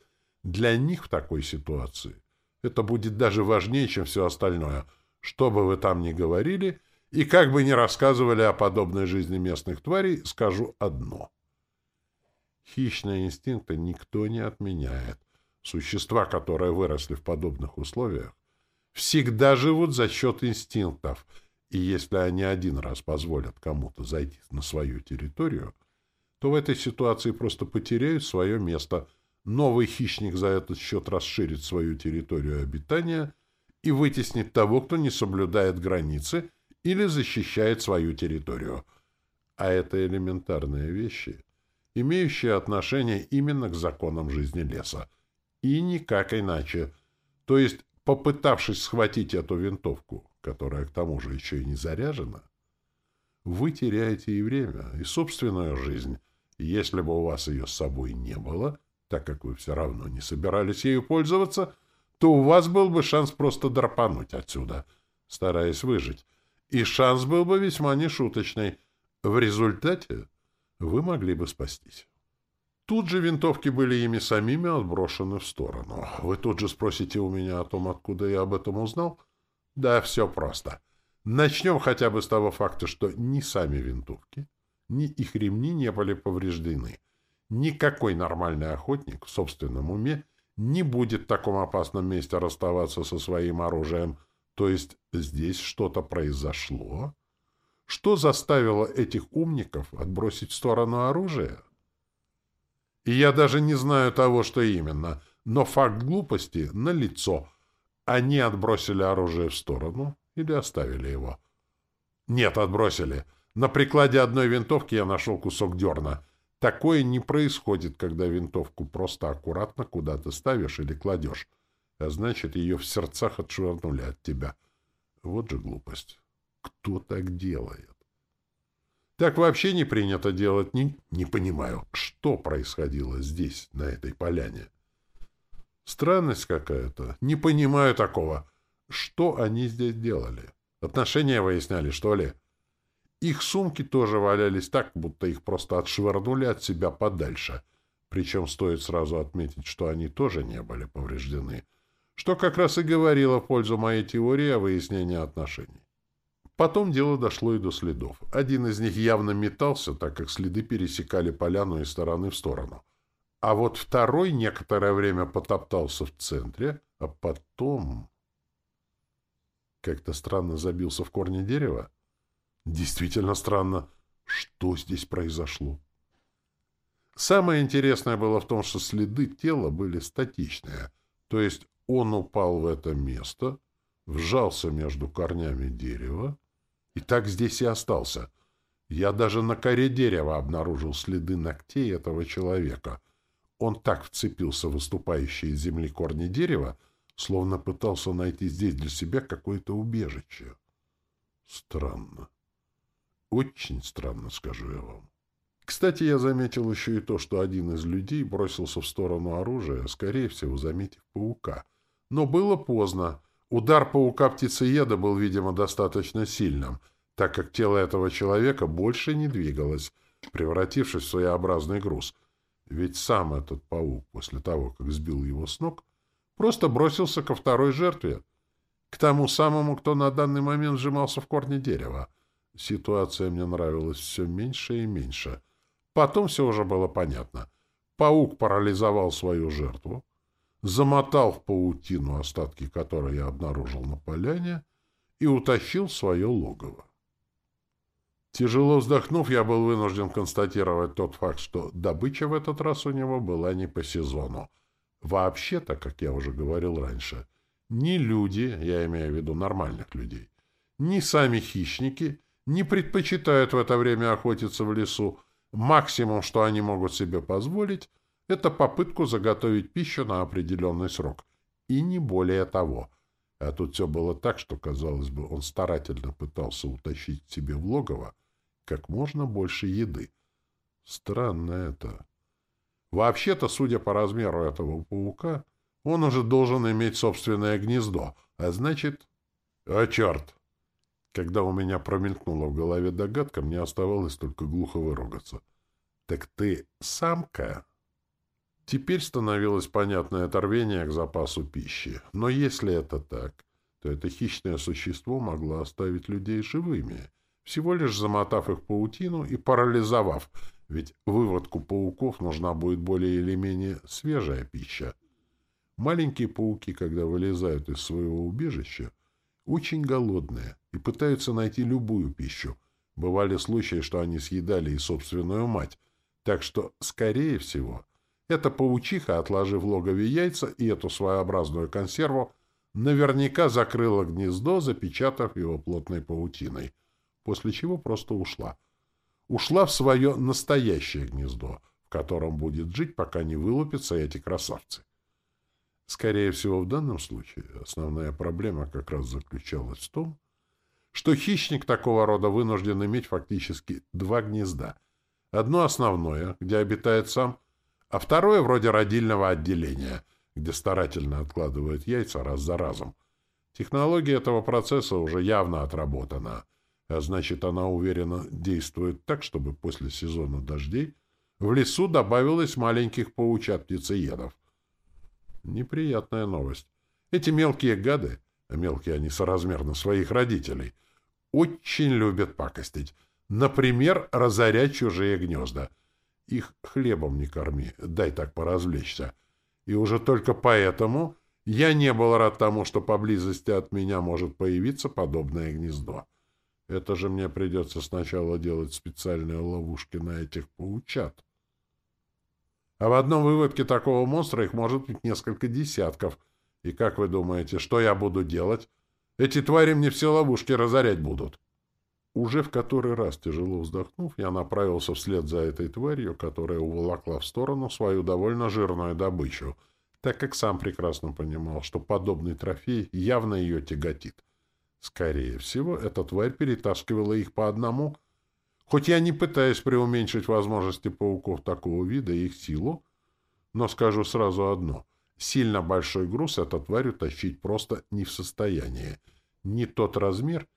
Для них в такой ситуации это будет даже важнее, чем все остальное. Что бы вы там ни говорили, и как бы ни рассказывали о подобной жизни местных тварей, скажу одно. Хищные инстинкты никто не отменяет. Существа, которые выросли в подобных условиях, всегда живут за счет инстинктов, и если они один раз позволят кому-то зайти на свою территорию, то в этой ситуации просто потеряют свое место. Новый хищник за этот счет расширит свою территорию обитания и вытеснит того, кто не соблюдает границы или защищает свою территорию. А это элементарные вещи, имеющие отношение именно к законам жизни леса. И никак иначе. То есть, попытавшись схватить эту винтовку, которая к тому же еще и не заряжена, вы теряете и время, и собственную жизнь. Если бы у вас ее с собой не было, так как вы все равно не собирались ею пользоваться, то у вас был бы шанс просто драпануть отсюда, стараясь выжить. И шанс был бы весьма нешуточный. В результате вы могли бы спастись. Тут же винтовки были ими самими отброшены в сторону. Вы тут же спросите у меня о том, откуда я об этом узнал? Да, все просто. Начнем хотя бы с того факта, что ни сами винтовки, ни их ремни не были повреждены. Никакой нормальный охотник в собственном уме не будет в таком опасном месте расставаться со своим оружием. То есть здесь что-то произошло? Что заставило этих умников отбросить в сторону оружие? И я даже не знаю того, что именно, но факт глупости налицо. Они отбросили оружие в сторону или оставили его? Нет, отбросили. На прикладе одной винтовки я нашел кусок дерна. Такое не происходит, когда винтовку просто аккуратно куда-то ставишь или кладешь, а значит, ее в сердцах отшвырнули от тебя. Вот же глупость. Кто так делает? Так вообще не принято делать. Не, не понимаю, что происходило здесь, на этой поляне. Странность какая-то. Не понимаю такого. Что они здесь делали? Отношения выясняли, что ли? Их сумки тоже валялись так, будто их просто отшвырнули от себя подальше. Причем стоит сразу отметить, что они тоже не были повреждены. Что как раз и говорило в пользу моей теории о выяснении отношений. Потом дело дошло и до следов. Один из них явно метался, так как следы пересекали поляну из стороны в сторону. А вот второй некоторое время потоптался в центре, а потом... Как-то странно забился в корне дерева. Действительно странно. Что здесь произошло? Самое интересное было в том, что следы тела были статичные. То есть он упал в это место, вжался между корнями дерева, и так здесь и остался. Я даже на коре дерева обнаружил следы ногтей этого человека. Он так вцепился в выступающие из земли корни дерева, словно пытался найти здесь для себя какое-то убежище. Странно. Очень странно, скажу я вам. Кстати, я заметил еще и то, что один из людей бросился в сторону оружия, скорее всего, заметив паука. Но было поздно. Удар паука-птицееда был, видимо, достаточно сильным, так как тело этого человека больше не двигалось, превратившись в своеобразный груз. Ведь сам этот паук, после того, как сбил его с ног, просто бросился ко второй жертве, к тому самому, кто на данный момент сжимался в корне дерева. Ситуация мне нравилась все меньше и меньше. Потом все уже было понятно. Паук парализовал свою жертву, замотал в паутину остатки, которые я обнаружил на поляне, и утащил свое логово. Тяжело вздохнув, я был вынужден констатировать тот факт, что добыча в этот раз у него была не по сезону. Вообще-то, как я уже говорил раньше, ни люди, я имею в виду нормальных людей, ни сами хищники не предпочитают в это время охотиться в лесу. Максимум, что они могут себе позволить, это попытку заготовить пищу на определенный срок. И не более того. А тут все было так, что, казалось бы, он старательно пытался утащить себе в логово как можно больше еды. Странно это. Вообще-то, судя по размеру этого паука, он уже должен иметь собственное гнездо, а значит... О, черт! Когда у меня промелькнула в голове догадка, мне оставалось только глухо выругаться. — Так ты самка? Теперь становилось понятное оторвение к запасу пищи. Но если это так, то это хищное существо могло оставить людей живыми, всего лишь замотав их паутину и парализовав, ведь выводку пауков нужна будет более или менее свежая пища. Маленькие пауки, когда вылезают из своего убежища, очень голодные и пытаются найти любую пищу. Бывали случаи, что они съедали и собственную мать. Так что, скорее всего, эта паучиха, отложив логове яйца и эту своеобразную консерву, наверняка закрыла гнездо, запечатав его плотной паутиной, после чего просто ушла. Ушла в свое настоящее гнездо, в котором будет жить, пока не вылупятся эти красавцы. Скорее всего, в данном случае основная проблема как раз заключалась в том, что хищник такого рода вынужден иметь фактически два гнезда. Одно основное, где обитает сам, а второе вроде родильного отделения, где старательно откладывают яйца раз за разом. Технология этого процесса уже явно отработана, а значит, она уверенно действует так, чтобы после сезона дождей в лесу добавилось маленьких паучат-птицеедов — Неприятная новость. Эти мелкие гады, а мелкие они соразмерно своих родителей, очень любят пакостить. Например, разорять чужие гнезда. Их хлебом не корми, дай так поразвлечься. И уже только поэтому я не был рад тому, что поблизости от меня может появиться подобное гнездо. Это же мне придется сначала делать специальные ловушки на этих паучат. А в одном выводке такого монстра их может быть несколько десятков. И как вы думаете, что я буду делать? Эти твари мне все ловушки разорять будут. Уже в который раз тяжело вздохнув, я направился вслед за этой тварью, которая уволокла в сторону свою довольно жирную добычу, так как сам прекрасно понимал, что подобный трофей явно ее тяготит. Скорее всего, эта тварь перетаскивала их по одному — Хоть я не пытаюсь преуменьшить возможности пауков такого вида и их силу, но скажу сразу одно. Сильно большой груз эта тварь утащить просто не в состоянии. Не тот размер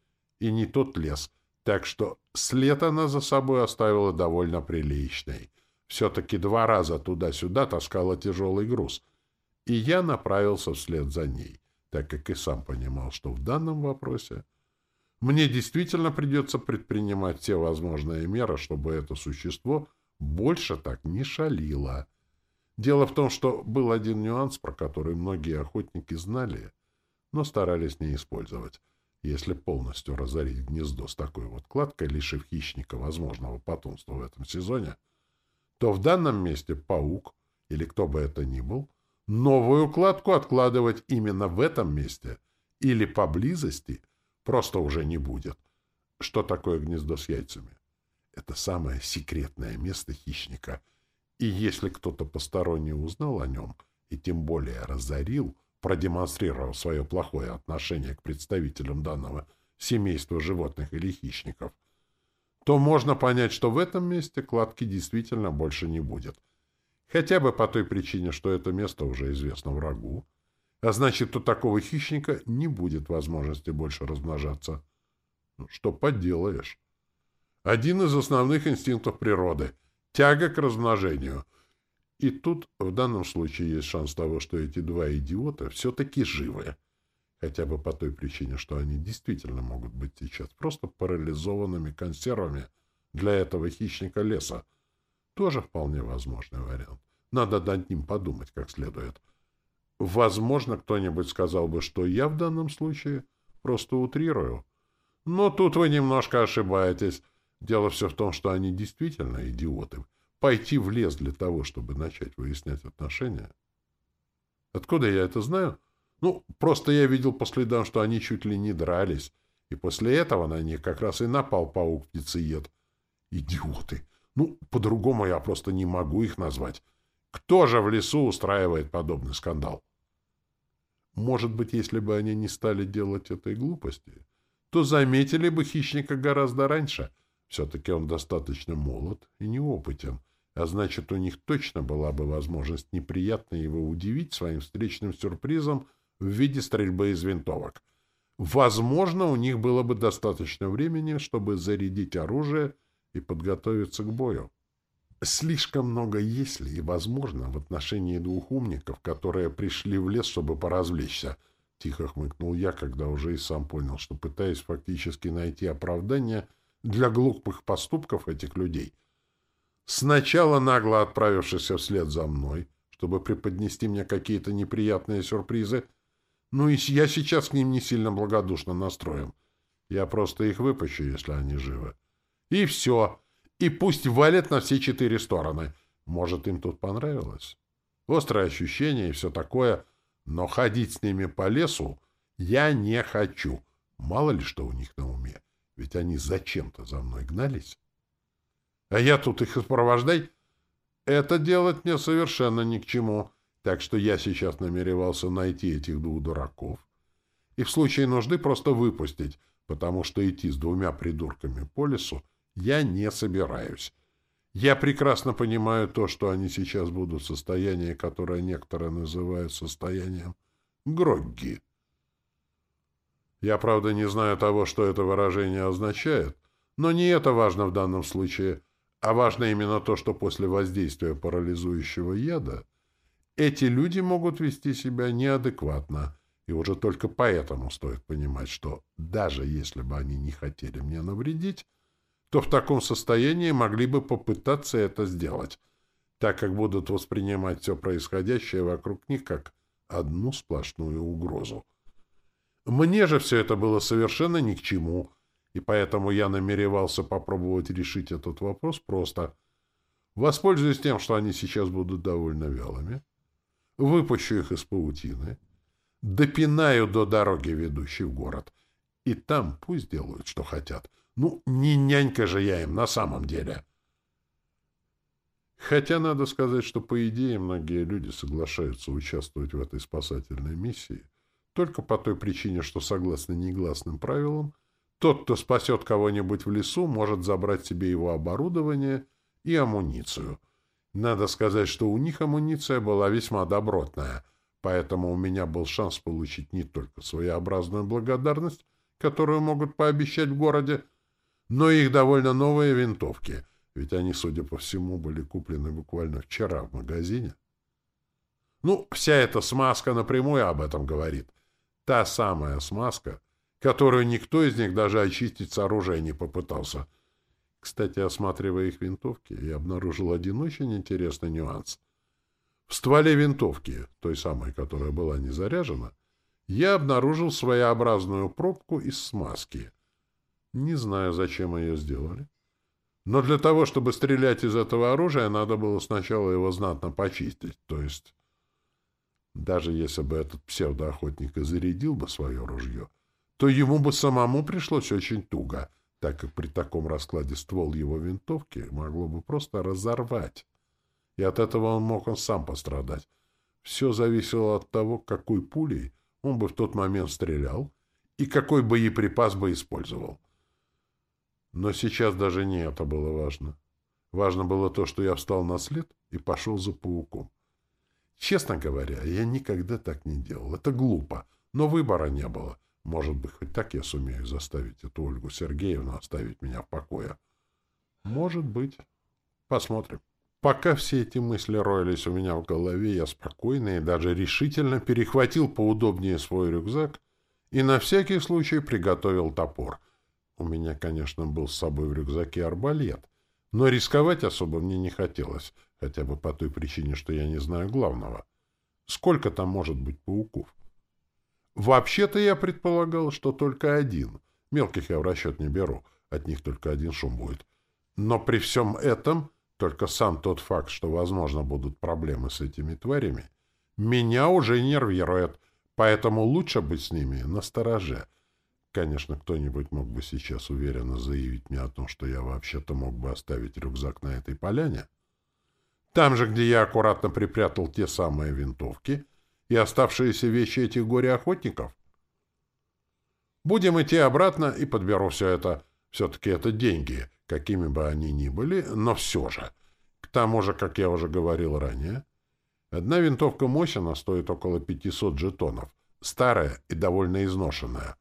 и не тот лес. Так что след она за собой оставила довольно приличный. Все-таки два раза туда-сюда таскала тяжелый груз. И я направился вслед за ней, так как и сам понимал, что в данном вопросе мне действительно придется предпринимать все возможные меры, чтобы это существо больше так не шалило. Дело в том, что был один нюанс, про который многие охотники знали, но старались не использовать. Если полностью разорить гнездо с такой вот кладкой, лишив хищника возможного потомства в этом сезоне, то в данном месте паук, или кто бы это ни был, новую кладку откладывать именно в этом месте или поблизости просто уже не будет. Что такое гнездо с яйцами? Это самое секретное место хищника. И если кто-то посторонний узнал о нем, и тем более разорил, продемонстрировав свое плохое отношение к представителям данного семейства животных или хищников, то можно понять, что в этом месте кладки действительно больше не будет. Хотя бы по той причине, что это место уже известно врагу, а значит, у такого хищника не будет возможности больше размножаться. Ну, что поделаешь. Один из основных инстинктов природы — тяга к размножению. И тут в данном случае есть шанс того, что эти два идиота все-таки живы. Хотя бы по той причине, что они действительно могут быть сейчас просто парализованными консервами для этого хищника леса. Тоже вполне возможный вариант. Надо над ним подумать как следует. — Возможно, кто-нибудь сказал бы, что я в данном случае просто утрирую. Но тут вы немножко ошибаетесь. Дело все в том, что они действительно идиоты. Пойти в лес для того, чтобы начать выяснять отношения. Откуда я это знаю? Ну, просто я видел по следам, что они чуть ли не дрались. И после этого на них как раз и напал паук-птицеед. Идиоты! Ну, по-другому я просто не могу их назвать. Кто же в лесу устраивает подобный скандал? Может быть, если бы они не стали делать этой глупости, то заметили бы хищника гораздо раньше. Все-таки он достаточно молод и неопытен, а значит, у них точно была бы возможность неприятно его удивить своим встречным сюрпризом в виде стрельбы из винтовок. Возможно, у них было бы достаточно времени, чтобы зарядить оружие и подготовиться к бою. Слишком много «если» и «возможно» в отношении двух умников, которые пришли в лес, чтобы поразвлечься. Тихо хмыкнул я, когда уже и сам понял, что пытаюсь фактически найти оправдание для глупых поступков этих людей. Сначала нагло отправившись вслед за мной, чтобы преподнести мне какие-то неприятные сюрпризы, ну и я сейчас к ним не сильно благодушно настроен. Я просто их выпущу, если они живы. И все и пусть валят на все четыре стороны. Может, им тут понравилось? Острое ощущение и все такое, но ходить с ними по лесу я не хочу. Мало ли что у них на уме, ведь они зачем-то за мной гнались. А я тут их сопровождай. Это делать мне совершенно ни к чему, так что я сейчас намеревался найти этих двух дураков и в случае нужды просто выпустить, потому что идти с двумя придурками по лесу я не собираюсь. Я прекрасно понимаю то, что они сейчас будут в состоянии, которое некоторые называют состоянием Грогги. Я, правда, не знаю того, что это выражение означает, но не это важно в данном случае, а важно именно то, что после воздействия парализующего яда эти люди могут вести себя неадекватно, и уже только поэтому стоит понимать, что даже если бы они не хотели мне навредить, то в таком состоянии могли бы попытаться это сделать, так как будут воспринимать все происходящее вокруг них как одну сплошную угрозу. Мне же все это было совершенно ни к чему, и поэтому я намеревался попробовать решить этот вопрос просто. Воспользуюсь тем, что они сейчас будут довольно вялыми, выпущу их из паутины, допинаю до дороги, ведущей в город, и там пусть делают, что хотят — ну, не нянька же я им на самом деле. Хотя надо сказать, что, по идее, многие люди соглашаются участвовать в этой спасательной миссии только по той причине, что, согласно негласным правилам, тот, кто спасет кого-нибудь в лесу, может забрать себе его оборудование и амуницию. Надо сказать, что у них амуниция была весьма добротная, поэтому у меня был шанс получить не только своеобразную благодарность, которую могут пообещать в городе, но их довольно новые винтовки, ведь они, судя по всему, были куплены буквально вчера в магазине. Ну, вся эта смазка напрямую об этом говорит. Та самая смазка, которую никто из них даже очистить с оружия не попытался. Кстати, осматривая их винтовки, я обнаружил один очень интересный нюанс. В стволе винтовки, той самой, которая была не заряжена, я обнаружил своеобразную пробку из смазки — не знаю, зачем ее сделали. Но для того, чтобы стрелять из этого оружия, надо было сначала его знатно почистить. То есть, даже если бы этот псевдоохотник и зарядил бы свое ружье, то ему бы самому пришлось очень туго, так как при таком раскладе ствол его винтовки могло бы просто разорвать. И от этого он мог он сам пострадать. Все зависело от того, какой пулей он бы в тот момент стрелял и какой боеприпас бы использовал. Но сейчас даже не это было важно. Важно было то, что я встал на след и пошел за пауком. Честно говоря, я никогда так не делал. Это глупо, но выбора не было. Может быть, хоть так я сумею заставить эту Ольгу Сергеевну оставить меня в покое. Может быть. Посмотрим. Пока все эти мысли роились у меня в голове, я спокойно и даже решительно перехватил поудобнее свой рюкзак и на всякий случай приготовил топор — у меня, конечно, был с собой в рюкзаке арбалет, но рисковать особо мне не хотелось, хотя бы по той причине, что я не знаю главного. Сколько там может быть пауков? Вообще-то я предполагал, что только один. Мелких я в расчет не беру, от них только один шум будет. Но при всем этом, только сам тот факт, что, возможно, будут проблемы с этими тварями, меня уже нервирует, поэтому лучше быть с ними настороже — Конечно, кто-нибудь мог бы сейчас уверенно заявить мне о том, что я вообще-то мог бы оставить рюкзак на этой поляне. Там же, где я аккуратно припрятал те самые винтовки и оставшиеся вещи этих горе-охотников. Будем идти обратно и подберу все это. Все-таки это деньги, какими бы они ни были, но все же. К тому же, как я уже говорил ранее, одна винтовка Мосина стоит около 500 жетонов, старая и довольно изношенная.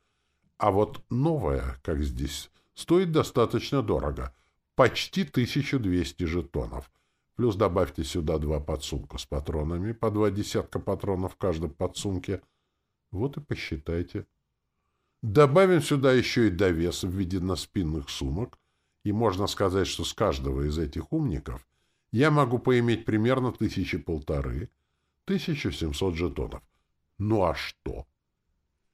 А вот новая, как здесь, стоит достаточно дорого. Почти 1200 жетонов. Плюс добавьте сюда два подсумка с патронами, по два десятка патронов в каждом подсумке. Вот и посчитайте. Добавим сюда еще и довес в виде наспинных сумок, и можно сказать, что с каждого из этих умников я могу поиметь примерно тысячи полторы, 1700 жетонов. Ну а что?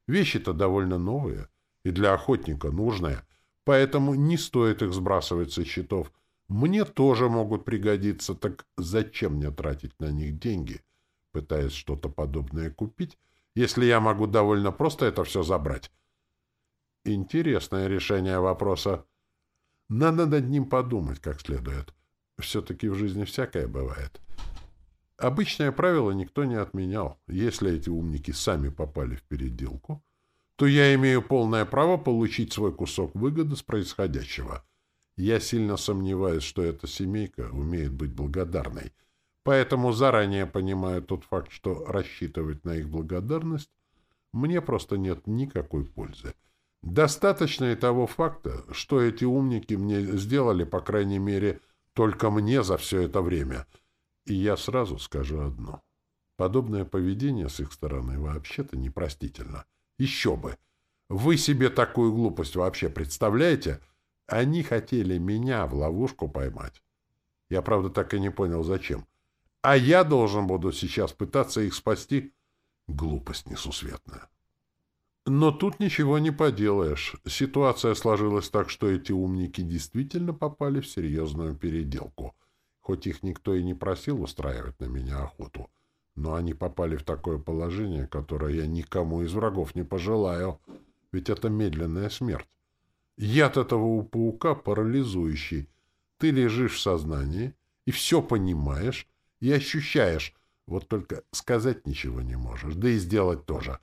Вещи-то довольно новые и для охотника нужные, поэтому не стоит их сбрасывать со счетов. Мне тоже могут пригодиться, так зачем мне тратить на них деньги, пытаясь что-то подобное купить, если я могу довольно просто это все забрать? Интересное решение вопроса. Надо над ним подумать как следует. Все-таки в жизни всякое бывает. Обычное правило никто не отменял. Если эти умники сами попали в переделку, то я имею полное право получить свой кусок выгоды с происходящего. Я сильно сомневаюсь, что эта семейка умеет быть благодарной. Поэтому заранее понимаю тот факт, что рассчитывать на их благодарность мне просто нет никакой пользы. Достаточно и того факта, что эти умники мне сделали, по крайней мере, только мне за все это время — и я сразу скажу одно. Подобное поведение с их стороны вообще-то непростительно. Еще бы! Вы себе такую глупость вообще представляете? Они хотели меня в ловушку поймать. Я, правда, так и не понял, зачем. А я должен буду сейчас пытаться их спасти? Глупость несусветная. Но тут ничего не поделаешь. Ситуация сложилась так, что эти умники действительно попали в серьезную переделку — Хоть их никто и не просил устраивать на меня охоту, но они попали в такое положение, которое я никому из врагов не пожелаю, ведь это медленная смерть. Яд этого у паука парализующий. Ты лежишь в сознании и все понимаешь и ощущаешь, вот только сказать ничего не можешь, да и сделать тоже.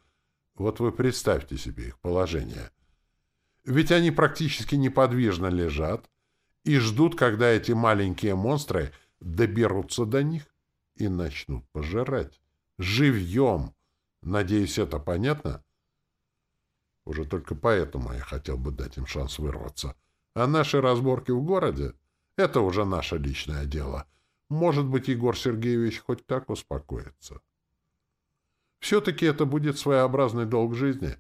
Вот вы представьте себе их положение. Ведь они практически неподвижно лежат, и ждут, когда эти маленькие монстры доберутся до них и начнут пожирать. Живьем! Надеюсь, это понятно? Уже только поэтому я хотел бы дать им шанс вырваться. А наши разборки в городе — это уже наше личное дело. Может быть, Егор Сергеевич хоть так успокоится. Все-таки это будет своеобразный долг жизни.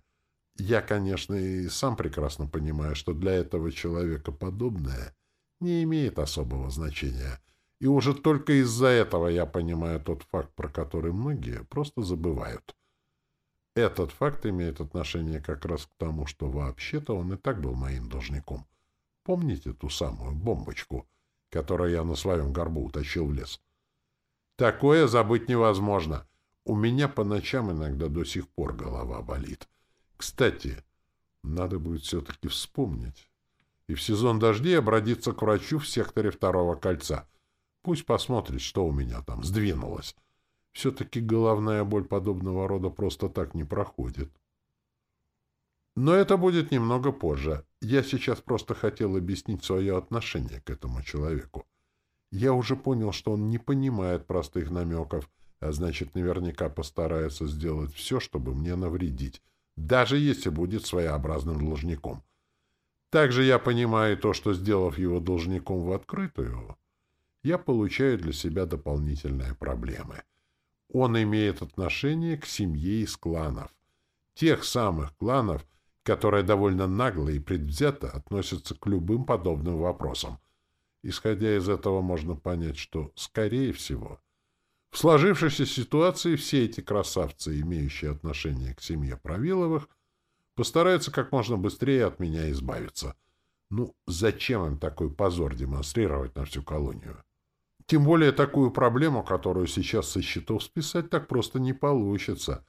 Я, конечно, и сам прекрасно понимаю, что для этого человека подобное не имеет особого значения. И уже только из-за этого я понимаю тот факт, про который многие просто забывают. Этот факт имеет отношение как раз к тому, что вообще-то он и так был моим должником. Помните ту самую бомбочку, которую я на своем горбу утащил в лес? Такое забыть невозможно. У меня по ночам иногда до сих пор голова болит. Кстати, надо будет все-таки вспомнить и в сезон дождей обратиться к врачу в секторе второго кольца. Пусть посмотрит, что у меня там сдвинулось. Все-таки головная боль подобного рода просто так не проходит. Но это будет немного позже. Я сейчас просто хотел объяснить свое отношение к этому человеку. Я уже понял, что он не понимает простых намеков, а значит, наверняка постарается сделать все, чтобы мне навредить, даже если будет своеобразным должником. Также я понимаю то, что, сделав его должником в открытую, я получаю для себя дополнительные проблемы. Он имеет отношение к семье из кланов. Тех самых кланов, которые довольно нагло и предвзято относятся к любым подобным вопросам. Исходя из этого, можно понять, что, скорее всего, в сложившейся ситуации все эти красавцы, имеющие отношение к семье Правиловых, Постараются как можно быстрее от меня избавиться. Ну, зачем им такой позор демонстрировать на всю колонию? Тем более такую проблему, которую сейчас со счетов списать, так просто не получится.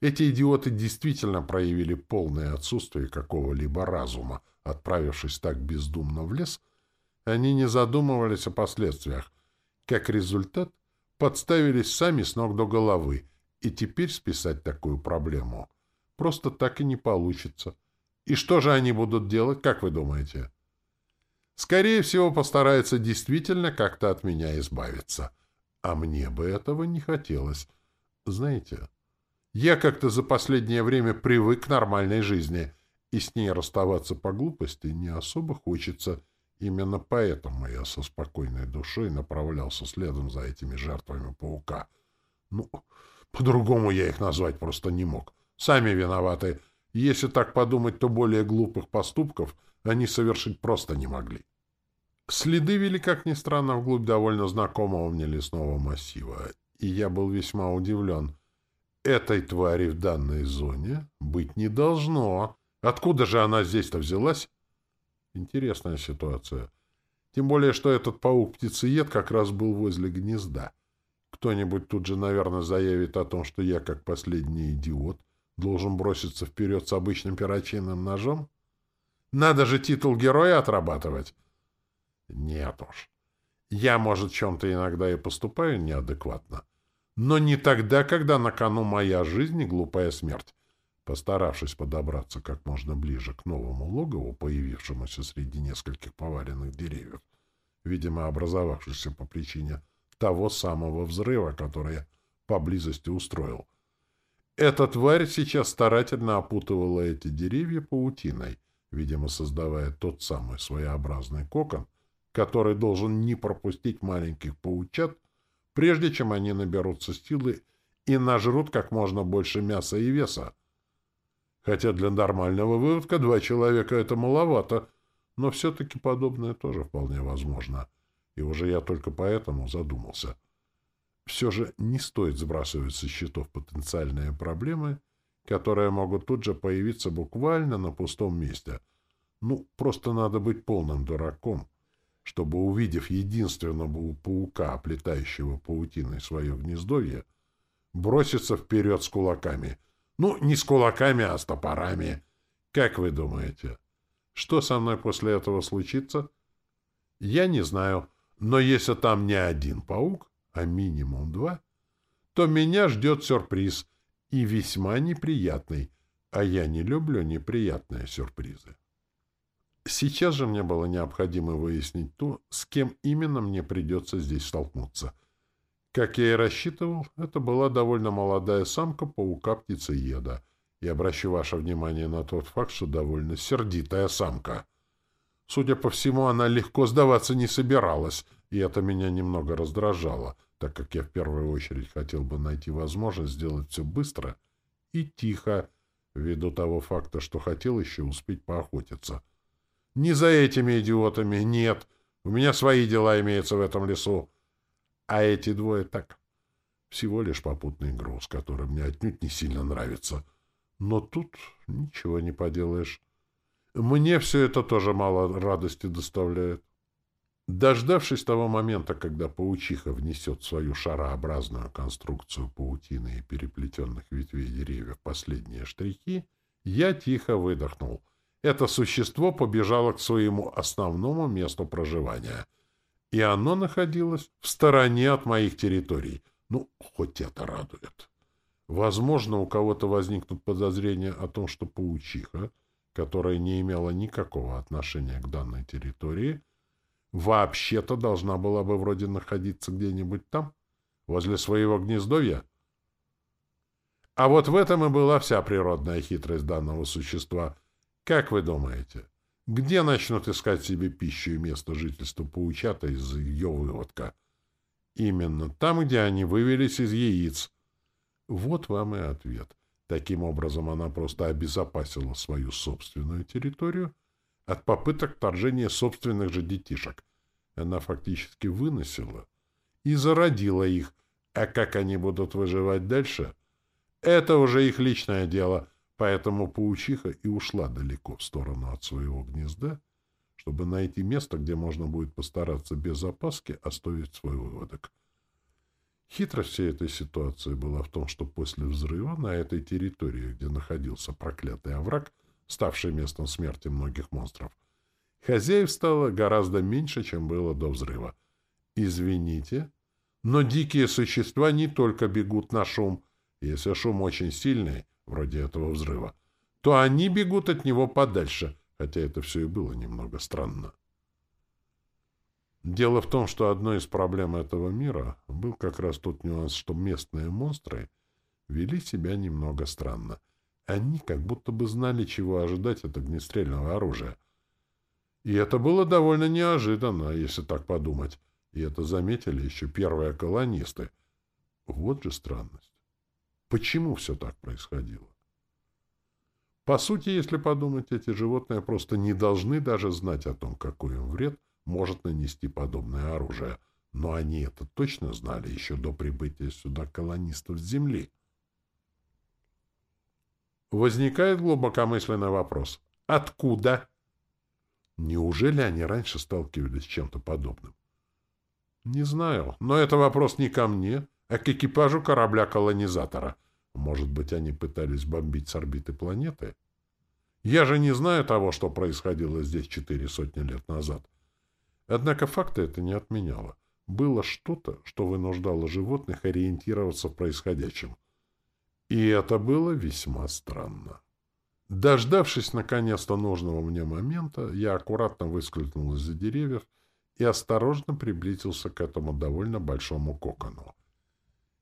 Эти идиоты действительно проявили полное отсутствие какого-либо разума, отправившись так бездумно в лес. Они не задумывались о последствиях. Как результат, подставились сами с ног до головы, и теперь списать такую проблему просто так и не получится. И что же они будут делать, как вы думаете? Скорее всего, постараются действительно как-то от меня избавиться. А мне бы этого не хотелось. Знаете, я как-то за последнее время привык к нормальной жизни, и с ней расставаться по глупости не особо хочется. Именно поэтому я со спокойной душой направлялся следом за этими жертвами паука. Ну, по-другому я их назвать просто не мог. Сами виноваты. Если так подумать, то более глупых поступков они совершить просто не могли. Следы вели, как ни странно, вглубь довольно знакомого мне лесного массива, и я был весьма удивлен. Этой твари в данной зоне быть не должно. Откуда же она здесь-то взялась? Интересная ситуация. Тем более, что этот паук-птицеед как раз был возле гнезда. Кто-нибудь тут же, наверное, заявит о том, что я, как последний идиот, должен броситься вперед с обычным перочинным ножом? Надо же титул героя отрабатывать. Нет уж. Я, может, чем-то иногда и поступаю неадекватно, но не тогда, когда на кону моя жизнь и глупая смерть. Постаравшись подобраться как можно ближе к новому логову, появившемуся среди нескольких поваленных деревьев, видимо, образовавшихся по причине того самого взрыва, который я поблизости устроил. Эта тварь сейчас старательно опутывала эти деревья паутиной, видимо, создавая тот самый своеобразный кокон, который должен не пропустить маленьких паучат, прежде чем они наберутся силы и нажрут как можно больше мяса и веса. Хотя для нормального выводка два человека — это маловато, но все-таки подобное тоже вполне возможно. И уже я только поэтому задумался. Все же не стоит сбрасывать со счетов потенциальные проблемы, которые могут тут же появиться буквально на пустом месте. Ну, просто надо быть полным дураком — чтобы, увидев единственного паука, оплетающего паутиной свое гнездовье, броситься вперед с кулаками. Ну, не с кулаками, а с топорами. Как вы думаете, что со мной после этого случится? Я не знаю, но если там не один паук, а минимум два, то меня ждет сюрприз, и весьма неприятный, а я не люблю неприятные сюрпризы. Сейчас же мне было необходимо выяснить то, с кем именно мне придется здесь столкнуться. Как я и рассчитывал, это была довольно молодая самка паука-птицееда. И обращу ваше внимание на тот факт, что довольно сердитая самка. Судя по всему, она легко сдаваться не собиралась, и это меня немного раздражало, так как я в первую очередь хотел бы найти возможность сделать все быстро и тихо, ввиду того факта, что хотел еще успеть поохотиться — не за этими идиотами, нет. У меня свои дела имеются в этом лесу. А эти двое так. Всего лишь попутный груз, который мне отнюдь не сильно нравится. Но тут ничего не поделаешь. Мне все это тоже мало радости доставляет. Дождавшись того момента, когда паучиха внесет свою шарообразную конструкцию паутины и переплетенных ветвей деревьев последние штрихи, я тихо выдохнул — это существо побежало к своему основному месту проживания. И оно находилось в стороне от моих территорий. Ну, хоть это радует. Возможно, у кого-то возникнут подозрения о том, что паучиха, которая не имела никакого отношения к данной территории, вообще-то должна была бы вроде находиться где-нибудь там, возле своего гнездовья. А вот в этом и была вся природная хитрость данного существа — как вы думаете, где начнут искать себе пищу и место жительства паучата из ее выводка? Именно там, где они вывелись из яиц. Вот вам и ответ. Таким образом, она просто обезопасила свою собственную территорию от попыток вторжения собственных же детишек. Она фактически выносила и зародила их, а как они будут выживать дальше, это уже их личное дело — Поэтому паучиха и ушла далеко в сторону от своего гнезда, чтобы найти место, где можно будет постараться без опаски оставить свой выводок. Хитрость всей этой ситуации была в том, что после взрыва на этой территории, где находился проклятый овраг, ставший местом смерти многих монстров, хозяев стало гораздо меньше, чем было до взрыва. Извините, но дикие существа не только бегут на шум. Если шум очень сильный, вроде этого взрыва, то они бегут от него подальше, хотя это все и было немного странно. Дело в том, что одной из проблем этого мира был как раз тот нюанс, что местные монстры вели себя немного странно. Они как будто бы знали, чего ожидать от огнестрельного оружия. И это было довольно неожиданно, если так подумать. И это заметили еще первые колонисты. Вот же странность. Почему все так происходило? По сути, если подумать, эти животные просто не должны даже знать о том, какой им вред может нанести подобное оружие. Но они это точно знали еще до прибытия сюда колонистов с Земли. Возникает глубокомысленный вопрос. Откуда? Неужели они раньше сталкивались с чем-то подобным? Не знаю, но это вопрос не ко мне, а к экипажу корабля-колонизатора. Может быть, они пытались бомбить с орбиты планеты? Я же не знаю того, что происходило здесь четыре сотни лет назад. Однако факты это не отменяло. Было что-то, что вынуждало животных ориентироваться в происходящем. И это было весьма странно. Дождавшись наконец-то нужного мне момента, я аккуратно выскользнул из-за деревьев и осторожно приблизился к этому довольно большому кокону.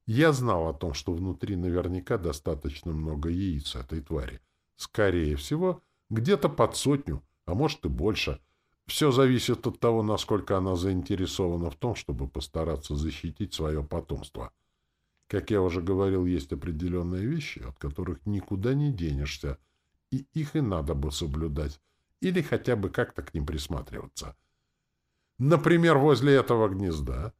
Я знал о том, что внутри наверняка достаточно много яиц этой твари. Скорее всего, где-то под сотню, а может и больше. Все зависит от того, насколько она заинтересована в том, чтобы постараться защитить свое потомство. Как я уже говорил, есть определенные вещи, от которых никуда не денешься — и их и надо бы соблюдать, или хотя бы как-то к ним присматриваться. Например, возле этого гнезда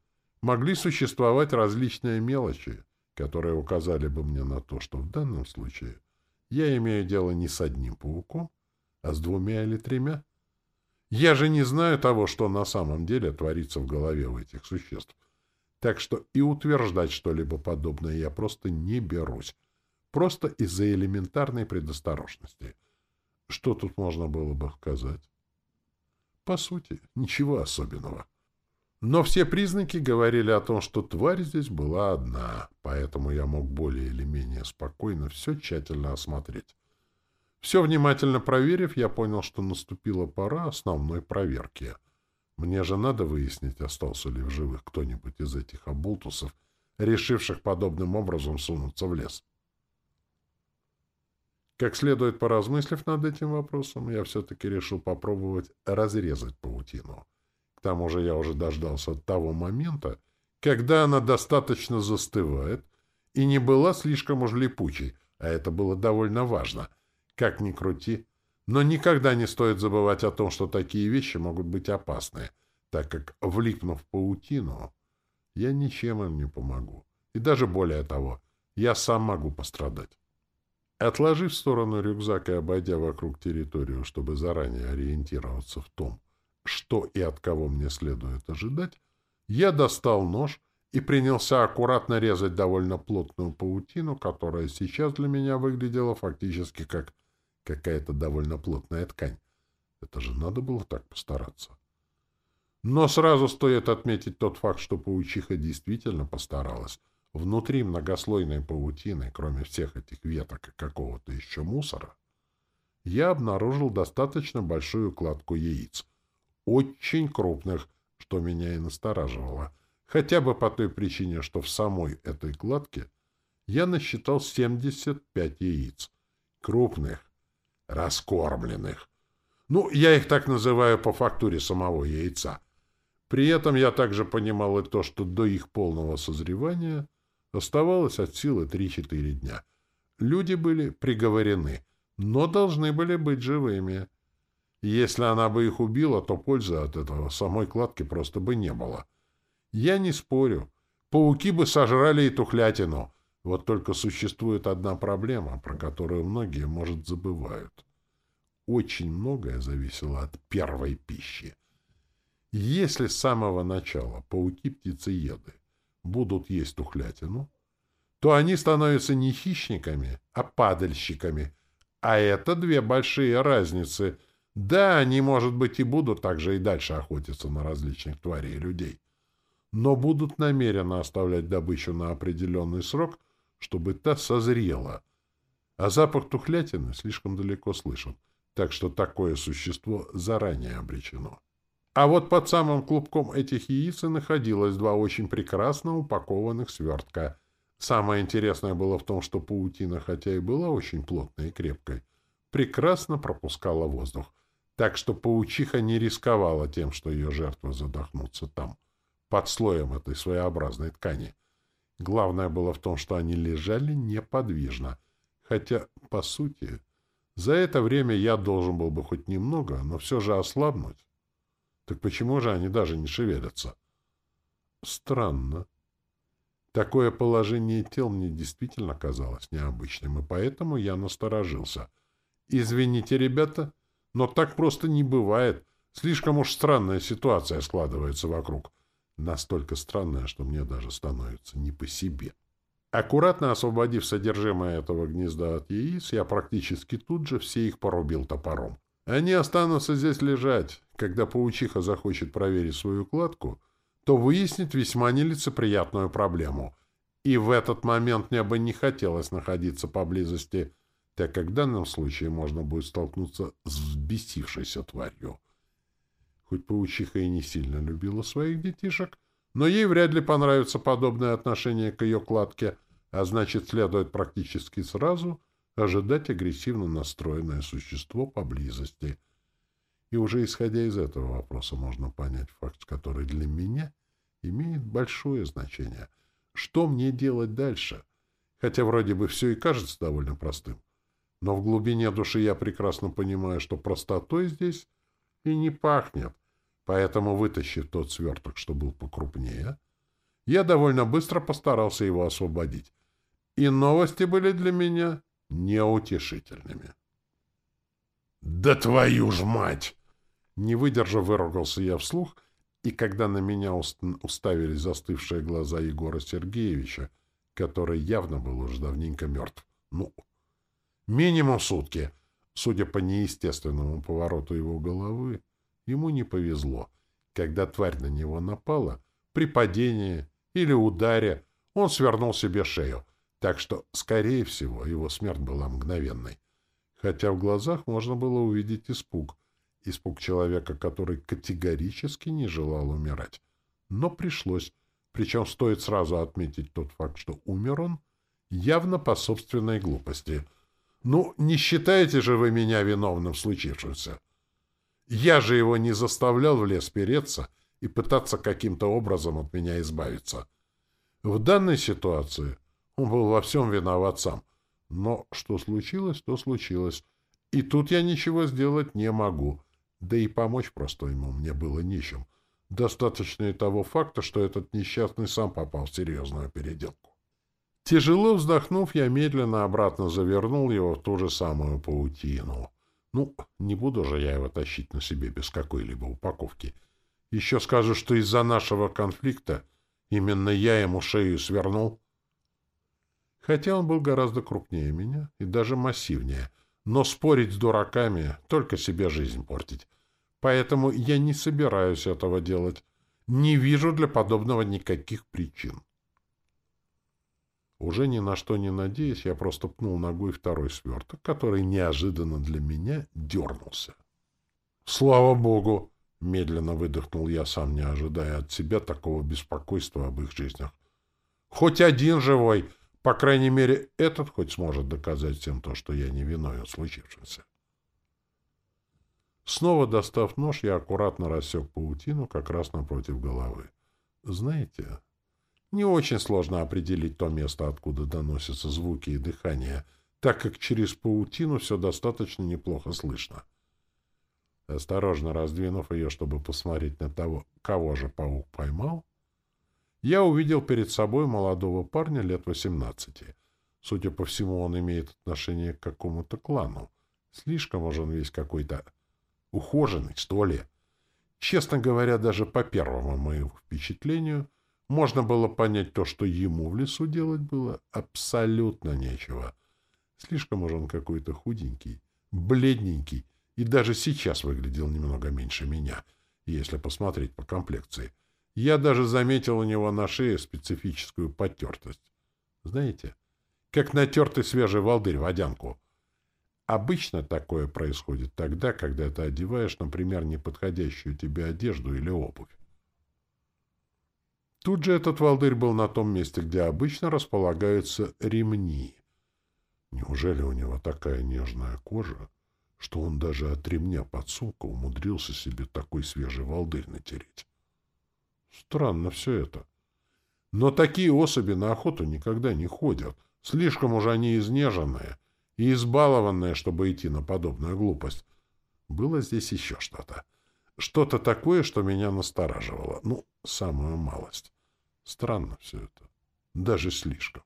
могли существовать различные мелочи, которые указали бы мне на то, что в данном случае я имею дело не с одним пауком, а с двумя или тремя. Я же не знаю того, что на самом деле творится в голове у этих существ. Так что и утверждать что-либо подобное я просто не берусь просто из-за элементарной предосторожности. Что тут можно было бы сказать? По сути, ничего особенного. Но все признаки говорили о том, что тварь здесь была одна, поэтому я мог более или менее спокойно все тщательно осмотреть. Все внимательно проверив, я понял, что наступила пора основной проверки. Мне же надо выяснить, остался ли в живых кто-нибудь из этих оболтусов, решивших подобным образом сунуться в лес. Как следует поразмыслив над этим вопросом, я все-таки решил попробовать разрезать паутину. К тому же я уже дождался того момента, когда она достаточно застывает и не была слишком уж липучей, а это было довольно важно. Как ни крути, но никогда не стоит забывать о том, что такие вещи могут быть опасны, так как, влипнув в паутину, я ничем им не помогу. И даже более того, я сам могу пострадать. Отложив в сторону рюкзак и обойдя вокруг территорию, чтобы заранее ориентироваться в том, что и от кого мне следует ожидать, я достал нож и принялся аккуратно резать довольно плотную паутину, которая сейчас для меня выглядела фактически как какая-то довольно плотная ткань. Это же надо было так постараться. Но сразу стоит отметить тот факт, что паучиха действительно постаралась — Внутри многослойной паутины, кроме всех этих веток и какого-то еще мусора, я обнаружил достаточно большую кладку яиц. Очень крупных, что меня и настораживало. Хотя бы по той причине, что в самой этой кладке я насчитал 75 яиц. Крупных, раскормленных. Ну, я их так называю по фактуре самого яйца. При этом я также понимал и то, что до их полного созревания Оставалось от силы три-четыре дня. Люди были приговорены, но должны были быть живыми. Если она бы их убила, то пользы от этого самой кладки просто бы не было. Я не спорю. Пауки бы сожрали и тухлятину. Вот только существует одна проблема, про которую многие, может, забывают. Очень многое зависело от первой пищи. Если с самого начала пауки-птицееды будут есть тухлятину, то они становятся не хищниками, а падальщиками. А это две большие разницы. Да, они, может быть, и будут также и дальше охотиться на различных тварей и людей. Но будут намеренно оставлять добычу на определенный срок, чтобы та созрела. А запах тухлятины слишком далеко слышен, так что такое существо заранее обречено. А вот под самым клубком этих яиц и находилось два очень прекрасно упакованных свертка. Самое интересное было в том, что паутина, хотя и была очень плотной и крепкой, прекрасно пропускала воздух. так что паучиха не рисковала тем, что ее жертва задохнутся там, под слоем этой своеобразной ткани. Главное было в том, что они лежали неподвижно, хотя, по сути, за это время я должен был бы хоть немного, но все же ослабнуть. Так почему же они даже не шевелятся? Странно. Такое положение тел мне действительно казалось необычным, и поэтому я насторожился. Извините, ребята, но так просто не бывает. Слишком уж странная ситуация складывается вокруг. Настолько странная, что мне даже становится не по себе. Аккуратно освободив содержимое этого гнезда от яиц, я практически тут же все их порубил топором. Они останутся здесь лежать. Когда паучиха захочет проверить свою кладку, то выяснит весьма нелицеприятную проблему. И в этот момент мне бы не хотелось находиться поблизости, так как в данном случае можно будет столкнуться с взбесившейся тварью. Хоть паучиха и не сильно любила своих детишек, но ей вряд ли понравится подобное отношение к ее кладке, а значит, следует практически сразу ожидать агрессивно настроенное существо поблизости. И уже исходя из этого вопроса можно понять факт, который для меня имеет большое значение. Что мне делать дальше? Хотя вроде бы все и кажется довольно простым. Но в глубине души я прекрасно понимаю, что простотой здесь и не пахнет. Поэтому, вытащив тот сверток, что был покрупнее, я довольно быстро постарался его освободить. И новости были для меня неутешительными. «Да твою ж мать!» Не выдержав, выругался я вслух, и когда на меня уставились застывшие глаза Егора Сергеевича, который явно был уже давненько мертв. Ну, минимум сутки. Судя по неестественному повороту его головы, Ему не повезло. Когда тварь на него напала, при падении или ударе он свернул себе шею, так что, скорее всего, его смерть была мгновенной. Хотя в глазах можно было увидеть испуг. Испуг человека, который категорически не желал умирать. Но пришлось. Причем стоит сразу отметить тот факт, что умер он явно по собственной глупости. Ну, не считаете же вы меня виновным в случившемся? Я же его не заставлял в лес переться и пытаться каким-то образом от меня избавиться. В данной ситуации он был во всем виноват сам. Но что случилось, то случилось. И тут я ничего сделать не могу. Да и помочь просто ему мне было нечем. Достаточно и того факта, что этот несчастный сам попал в серьезную переделку. Тяжело вздохнув, я медленно обратно завернул его в ту же самую паутину. Ну, не буду же я его тащить на себе без какой-либо упаковки. Еще скажу, что из-за нашего конфликта именно я ему шею свернул. Хотя он был гораздо крупнее меня и даже массивнее, но спорить с дураками — только себе жизнь портить. Поэтому я не собираюсь этого делать. Не вижу для подобного никаких причин. Уже ни на что не надеясь, я просто пнул ногой второй сверток, который неожиданно для меня дернулся. «Слава богу!» — медленно выдохнул я, сам не ожидая от себя такого беспокойства об их жизнях. «Хоть один живой! По крайней мере, этот хоть сможет доказать всем то, что я не виновен в случившемся». Снова достав нож, я аккуратно рассек паутину как раз напротив головы. «Знаете...» Не очень сложно определить то место, откуда доносятся звуки и дыхание, так как через паутину все достаточно неплохо слышно. Осторожно раздвинув ее, чтобы посмотреть на того, кого же паук поймал, я увидел перед собой молодого парня лет восемнадцати. Судя по всему, он имеет отношение к какому-то клану. Слишком уж он весь какой-то ухоженный, что ли. Честно говоря, даже по первому моему впечатлению — можно было понять то, что ему в лесу делать было абсолютно нечего. Слишком уж он какой-то худенький, бледненький, и даже сейчас выглядел немного меньше меня, если посмотреть по комплекции. Я даже заметил у него на шее специфическую потертость. Знаете, как натертый свежий волдырь водянку. Обычно такое происходит тогда, когда ты одеваешь, например, неподходящую тебе одежду или обувь. Тут же этот волдырь был на том месте, где обычно располагаются ремни. Неужели у него такая нежная кожа, что он даже от ремня под сумку умудрился себе такой свежий волдырь натереть. Странно все это. Но такие особи на охоту никогда не ходят. Слишком уж они изнеженные и избалованные, чтобы идти на подобную глупость. Было здесь еще что-то. Что-то такое, что меня настораживало. Ну, самую малость. Странно все это. Даже слишком.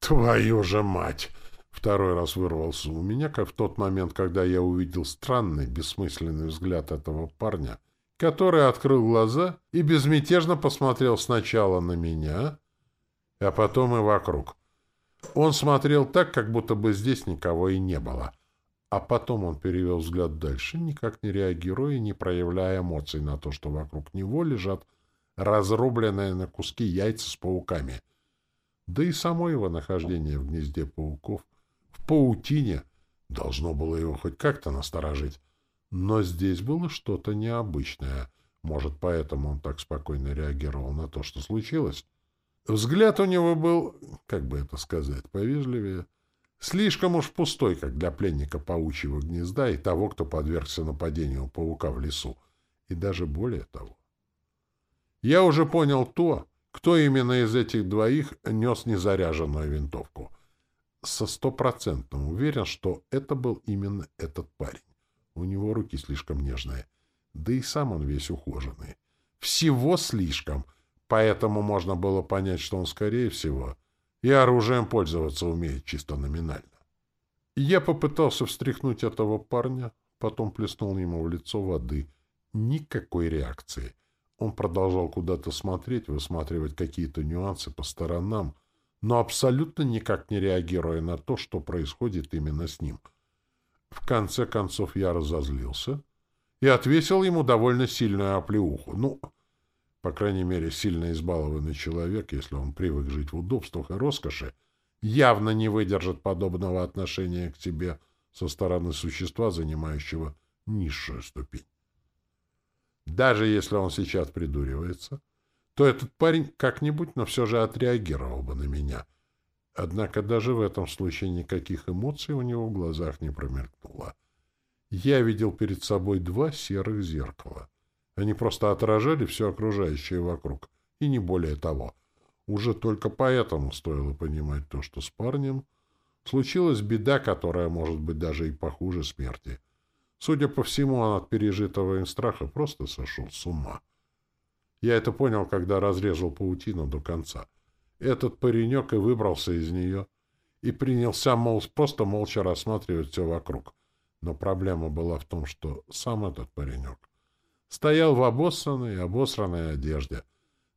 «Твою же мать!» Второй раз вырвался у меня, как в тот момент, когда я увидел странный, бессмысленный взгляд этого парня, который открыл глаза и безмятежно посмотрел сначала на меня, а потом и вокруг. Он смотрел так, как будто бы здесь никого и не было. А потом он перевел взгляд дальше, никак не реагируя и не проявляя эмоций на то, что вокруг него лежат разрубленные на куски яйца с пауками. Да и само его нахождение в гнезде пауков в паутине должно было его хоть как-то насторожить. Но здесь было что-то необычное. Может, поэтому он так спокойно реагировал на то, что случилось? Взгляд у него был, как бы это сказать, повежливее, слишком уж пустой, как для пленника паучьего гнезда и того, кто подвергся нападению паука в лесу. И даже более того. Я уже понял то, кто именно из этих двоих нес незаряженную винтовку — со стопроцентным уверен, что это был именно этот парень. У него руки слишком нежные. Да и сам он весь ухоженный. Всего слишком. Поэтому можно было понять, что он, скорее всего, и оружием пользоваться умеет чисто номинально. Я попытался встряхнуть этого парня, потом плеснул ему в лицо воды. Никакой реакции. Он продолжал куда-то смотреть, высматривать какие-то нюансы по сторонам, но абсолютно никак не реагируя на то, что происходит именно с ним. В конце концов я разозлился и отвесил ему довольно сильную оплеуху. Ну, по крайней мере, сильно избалованный человек, если он привык жить в удобствах и роскоши, явно не выдержит подобного отношения к тебе со стороны существа, занимающего низшую ступень. Даже если он сейчас придуривается, то этот парень как-нибудь, но все же отреагировал бы на меня. Однако даже в этом случае никаких эмоций у него в глазах не промелькнуло. Я видел перед собой два серых зеркала. Они просто отражали все окружающее вокруг, и не более того. Уже только поэтому стоило понимать то, что с парнем случилась беда, которая может быть даже и похуже смерти. Судя по всему, он от пережитого им страха просто сошел с ума. Я это понял, когда разрезал паутину до конца. Этот паренек и выбрался из нее и принялся мол, просто молча рассматривать все вокруг. Но проблема была в том, что сам этот паренек стоял в обоссанной обосранной одежде.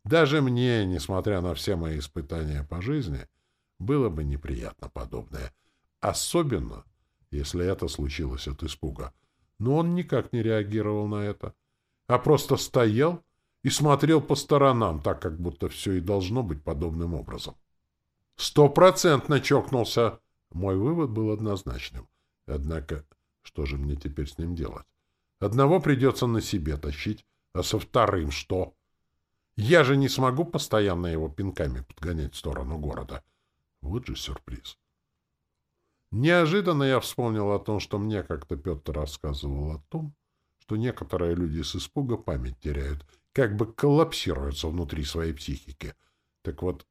Даже мне, несмотря на все мои испытания по жизни, было бы неприятно подобное. Особенно, если это случилось от испуга. Но он никак не реагировал на это, а просто стоял и смотрел по сторонам, так как будто все и должно быть подобным образом. Стопроцентно чокнулся. Мой вывод был однозначным. Однако, что же мне теперь с ним делать? Одного придется на себе тащить, а со вторым что? Я же не смогу постоянно его пинками подгонять в сторону города. Вот же сюрприз. Неожиданно я вспомнил о том, что мне как-то Петр рассказывал о том, что некоторые люди с испуга память теряют как бы коллапсируются внутри своей психики. Так вот,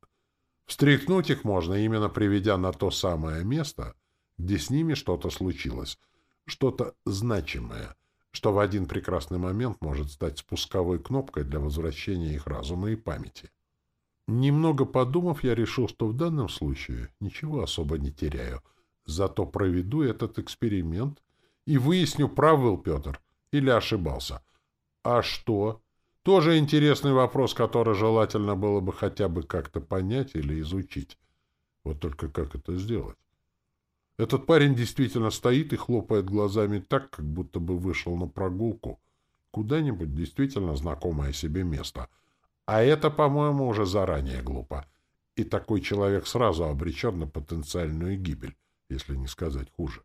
встряхнуть их можно, именно приведя на то самое место, где с ними что-то случилось, что-то значимое, что в один прекрасный момент может стать спусковой кнопкой для возвращения их разума и памяти. Немного подумав, я решил, что в данном случае ничего особо не теряю, зато проведу этот эксперимент и выясню, прав был Петр или ошибался. А что, тоже интересный вопрос, который желательно было бы хотя бы как-то понять или изучить. Вот только как это сделать? Этот парень действительно стоит и хлопает глазами так, как будто бы вышел на прогулку куда-нибудь действительно знакомое себе место. А это, по-моему, уже заранее глупо. И такой человек сразу обречен на потенциальную гибель, если не сказать хуже.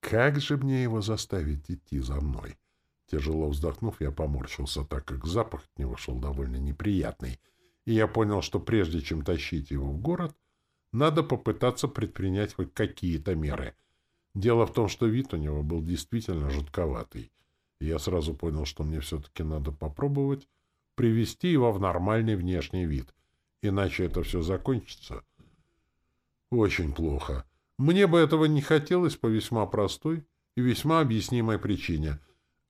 Как же мне его заставить идти за мной? — Тяжело вздохнув, я поморщился, так как запах от него шел довольно неприятный, и я понял, что прежде чем тащить его в город, надо попытаться предпринять хоть какие-то меры. Дело в том, что вид у него был действительно жутковатый. И я сразу понял, что мне все-таки надо попробовать привести его в нормальный внешний вид. Иначе это все закончится. Очень плохо. Мне бы этого не хотелось по весьма простой и весьма объяснимой причине.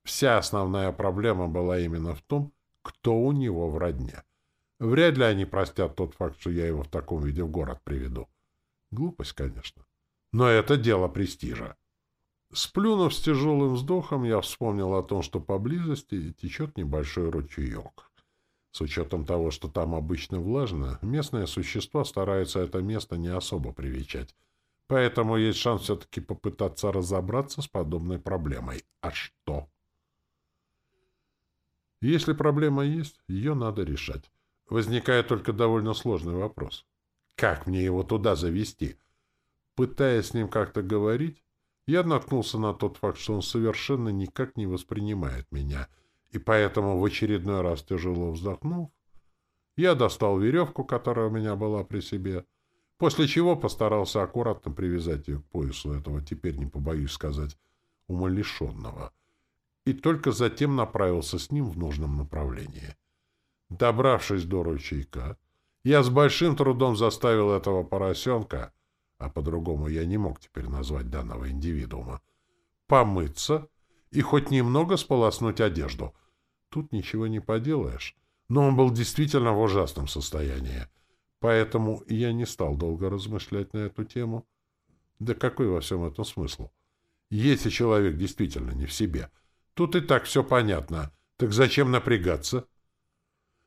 Вся основная проблема была именно в том, кто у него в родне. Вряд ли они простят тот факт, что я его в таком виде в город приведу. Глупость, конечно. Но это дело престижа. Сплюнув с тяжелым вздохом, я вспомнил о том, что поблизости течет небольшой ручеек. С учетом того, что там обычно влажно, местные существа стараются это место не особо привечать. Поэтому есть шанс все-таки попытаться разобраться с подобной проблемой. А что? Если проблема есть, ее надо решать. Возникает только довольно сложный вопрос. Как мне его туда завести? Пытаясь с ним как-то говорить, я наткнулся на тот факт, что он совершенно никак не воспринимает меня, и поэтому в очередной раз тяжело вздохнув, я достал веревку, которая у меня была при себе, после чего постарался аккуратно привязать ее к поясу этого, теперь не побоюсь сказать, умалишенного — и только затем направился с ним в нужном направлении. Добравшись до ручейка, я с большим трудом заставил этого поросенка, а по-другому я не мог теперь назвать данного индивидуума, помыться и хоть немного сполоснуть одежду. Тут ничего не поделаешь, но он был действительно в ужасном состоянии, поэтому я не стал долго размышлять на эту тему. Да какой во всем этом смысл? Если человек действительно не в себе — Тут и так все понятно. Так зачем напрягаться?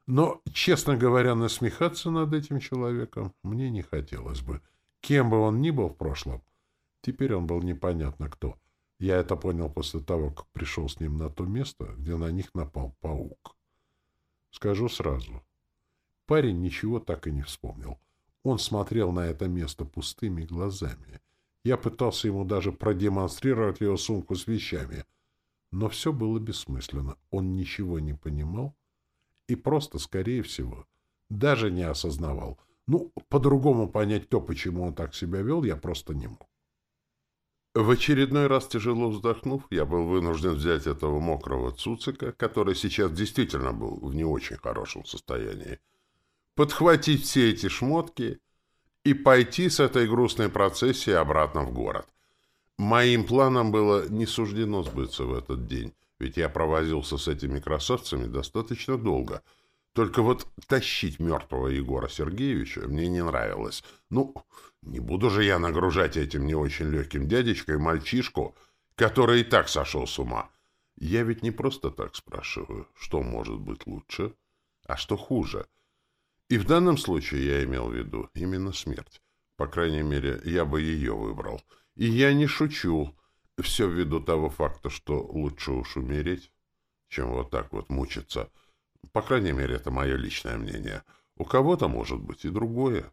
Но, честно говоря, насмехаться над этим человеком мне не хотелось бы. Кем бы он ни был в прошлом, теперь он был непонятно кто. Я это понял после того, как пришел с ним на то место, где на них напал паук. Скажу сразу. Парень ничего так и не вспомнил. Он смотрел на это место пустыми глазами. Я пытался ему даже продемонстрировать его сумку с вещами — но все было бессмысленно. Он ничего не понимал и просто, скорее всего, даже не осознавал. Ну, по-другому понять то, почему он так себя вел, я просто не мог. В очередной раз тяжело вздохнув, я был вынужден взять этого мокрого цуцика, который сейчас действительно был в не очень хорошем состоянии, подхватить все эти шмотки и пойти с этой грустной процессией обратно в город. Моим планам было не суждено сбыться в этот день, ведь я провозился с этими красавцами достаточно долго. Только вот тащить мертвого Егора Сергеевича мне не нравилось. Ну, не буду же я нагружать этим не очень легким дядечкой мальчишку, который и так сошел с ума. Я ведь не просто так спрашиваю, что может быть лучше, а что хуже. И в данном случае я имел в виду именно смерть. По крайней мере, я бы ее выбрал — и я не шучу, все ввиду того факта, что лучше уж умереть, чем вот так вот мучиться. По крайней мере, это мое личное мнение. У кого-то может быть и другое.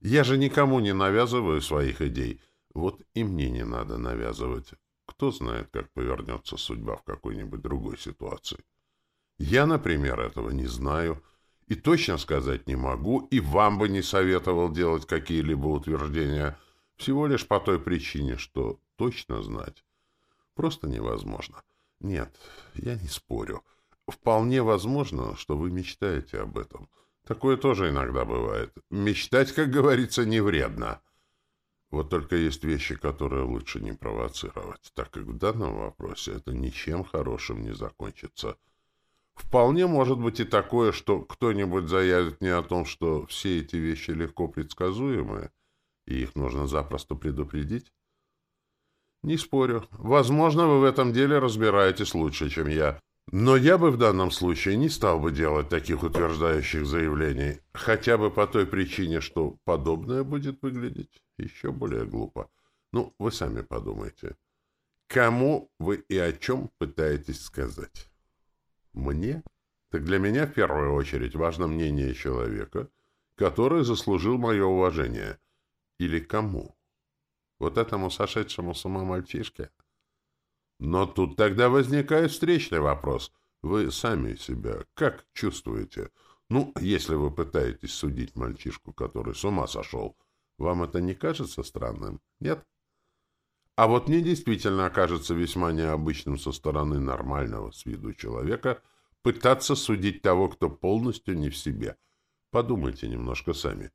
Я же никому не навязываю своих идей. Вот и мне не надо навязывать. Кто знает, как повернется судьба в какой-нибудь другой ситуации. Я, например, этого не знаю и точно сказать не могу, и вам бы не советовал делать какие-либо утверждения – всего лишь по той причине, что точно знать просто невозможно. Нет, я не спорю. Вполне возможно, что вы мечтаете об этом. Такое тоже иногда бывает. Мечтать, как говорится, не вредно. Вот только есть вещи, которые лучше не провоцировать, так как в данном вопросе это ничем хорошим не закончится. Вполне может быть и такое, что кто-нибудь заявит мне о том, что все эти вещи легко предсказуемые, и их нужно запросто предупредить? Не спорю. Возможно, вы в этом деле разбираетесь лучше, чем я. Но я бы в данном случае не стал бы делать таких утверждающих заявлений, хотя бы по той причине, что подобное будет выглядеть еще более глупо. Ну, вы сами подумайте. Кому вы и о чем пытаетесь сказать? Мне? Так для меня в первую очередь важно мнение человека, который заслужил мое уважение. Или кому? Вот этому сошедшему с ума мальчишке? Но тут тогда возникает встречный вопрос. Вы сами себя как чувствуете? Ну, если вы пытаетесь судить мальчишку, который с ума сошел, вам это не кажется странным? Нет? А вот мне действительно окажется весьма необычным со стороны нормального с виду человека пытаться судить того, кто полностью не в себе. Подумайте немножко сами.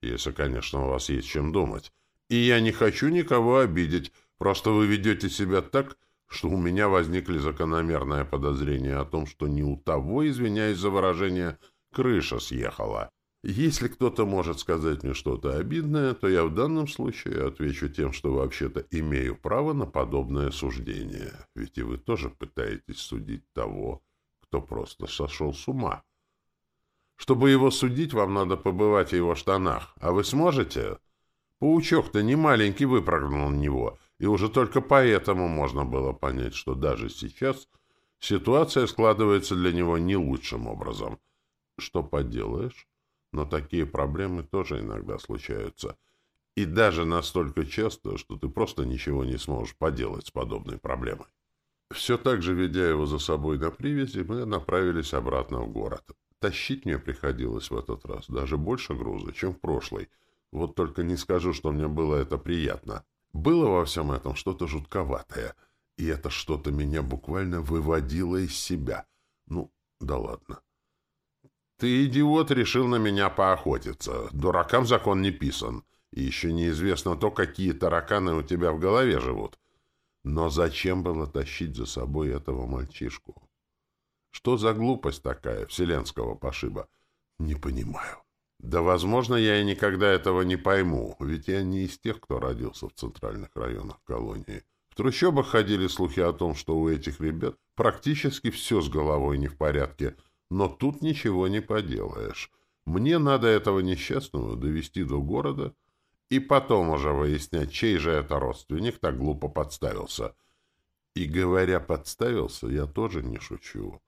Если, конечно, у вас есть чем думать. И я не хочу никого обидеть, просто вы ведете себя так, что у меня возникли закономерное подозрения о том, что не у того, извиняюсь за выражение, крыша съехала. Если кто-то может сказать мне что-то обидное, то я в данном случае отвечу тем, что вообще-то имею право на подобное суждение. Ведь и вы тоже пытаетесь судить того, кто просто сошел с ума. Чтобы его судить, вам надо побывать в его штанах. А вы сможете? Паучок-то не маленький выпрыгнул на него, и уже только поэтому можно было понять, что даже сейчас ситуация складывается для него не лучшим образом. Что поделаешь? Но такие проблемы тоже иногда случаются. И даже настолько часто, что ты просто ничего не сможешь поделать с подобной проблемой. Все так же, ведя его за собой на привязи, мы направились обратно в город. Тащить мне приходилось в этот раз даже больше груза, чем в прошлый. Вот только не скажу, что мне было это приятно. Было во всем этом что-то жутковатое, и это что-то меня буквально выводило из себя. Ну, да ладно. Ты, идиот, решил на меня поохотиться. Дуракам закон не писан. И еще неизвестно то, какие тараканы у тебя в голове живут. Но зачем было тащить за собой этого мальчишку? Что за глупость такая вселенского пошиба? Не понимаю. Да, возможно, я и никогда этого не пойму, ведь я не из тех, кто родился в центральных районах колонии. В трущобах ходили слухи о том, что у этих ребят практически все с головой не в порядке — но тут ничего не поделаешь. Мне надо этого несчастного довести до города и потом уже выяснять, чей же это родственник так глупо подставился. И, говоря «подставился», я тоже не шучу.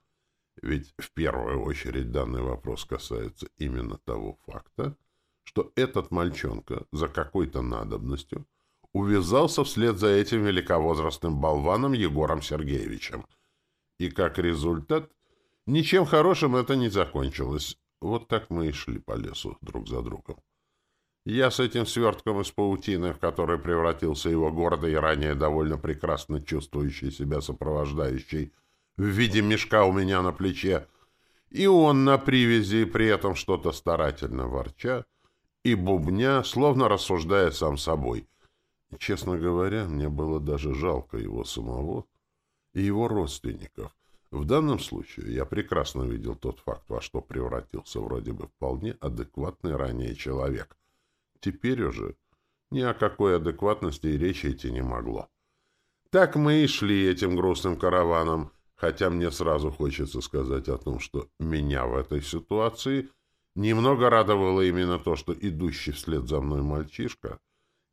Ведь в первую очередь данный вопрос касается именно того факта, что этот мальчонка за какой-то надобностью увязался вслед за этим великовозрастным болваном Егором Сергеевичем. И как результат Ничем хорошим это не закончилось. Вот так мы и шли по лесу друг за другом. Я с этим свертком из паутины, в который превратился его гордый и ранее довольно прекрасно чувствующий себя сопровождающий, в виде мешка у меня на плече, и он на привязи, при этом что-то старательно ворча, и бубня, словно рассуждая сам собой. Честно говоря, мне было даже жалко его самого и его родственников — в данном случае я прекрасно видел тот факт, во что превратился вроде бы вполне адекватный ранее человек. Теперь уже ни о какой адекватности и речи идти не могло. Так мы и шли этим грустным караваном, хотя мне сразу хочется сказать о том, что меня в этой ситуации немного радовало именно то, что идущий вслед за мной мальчишка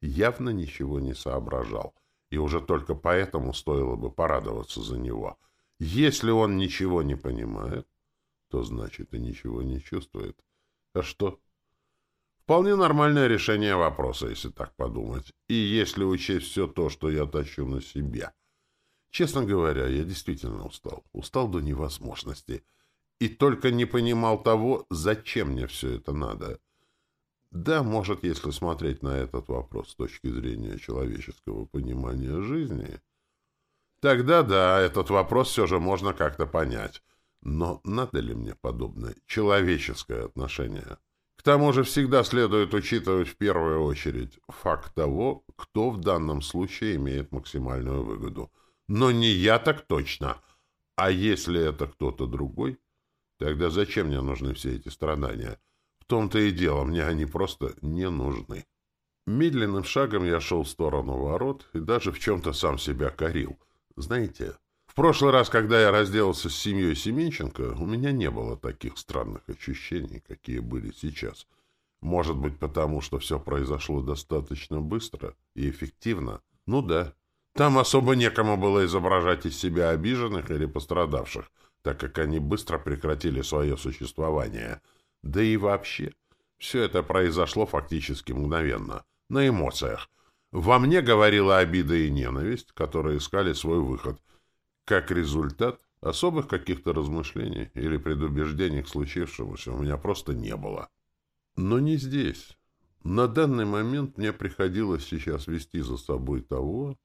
явно ничего не соображал, и уже только поэтому стоило бы порадоваться за него — если он ничего не понимает, то значит и ничего не чувствует. А что? Вполне нормальное решение вопроса, если так подумать. И если учесть все то, что я тащу на себе. Честно говоря, я действительно устал. Устал до невозможности. И только не понимал того, зачем мне все это надо. Да, может, если смотреть на этот вопрос с точки зрения человеческого понимания жизни... Тогда да, этот вопрос все же можно как-то понять. Но надо ли мне подобное человеческое отношение? К тому же всегда следует учитывать в первую очередь факт того, кто в данном случае имеет максимальную выгоду. Но не я так точно. А если это кто-то другой, тогда зачем мне нужны все эти страдания? В том-то и дело, мне они просто не нужны. Медленным шагом я шел в сторону ворот и даже в чем-то сам себя корил — знаете, в прошлый раз, когда я разделался с семьей Семенченко, у меня не было таких странных ощущений, какие были сейчас. Может быть, потому что все произошло достаточно быстро и эффективно? Ну да. Там особо некому было изображать из себя обиженных или пострадавших, так как они быстро прекратили свое существование. Да и вообще, все это произошло фактически мгновенно, на эмоциях, во мне говорила обида и ненависть, которые искали свой выход. Как результат, особых каких-то размышлений или предубеждений к случившемуся у меня просто не было. Но не здесь. На данный момент мне приходилось сейчас вести за собой того,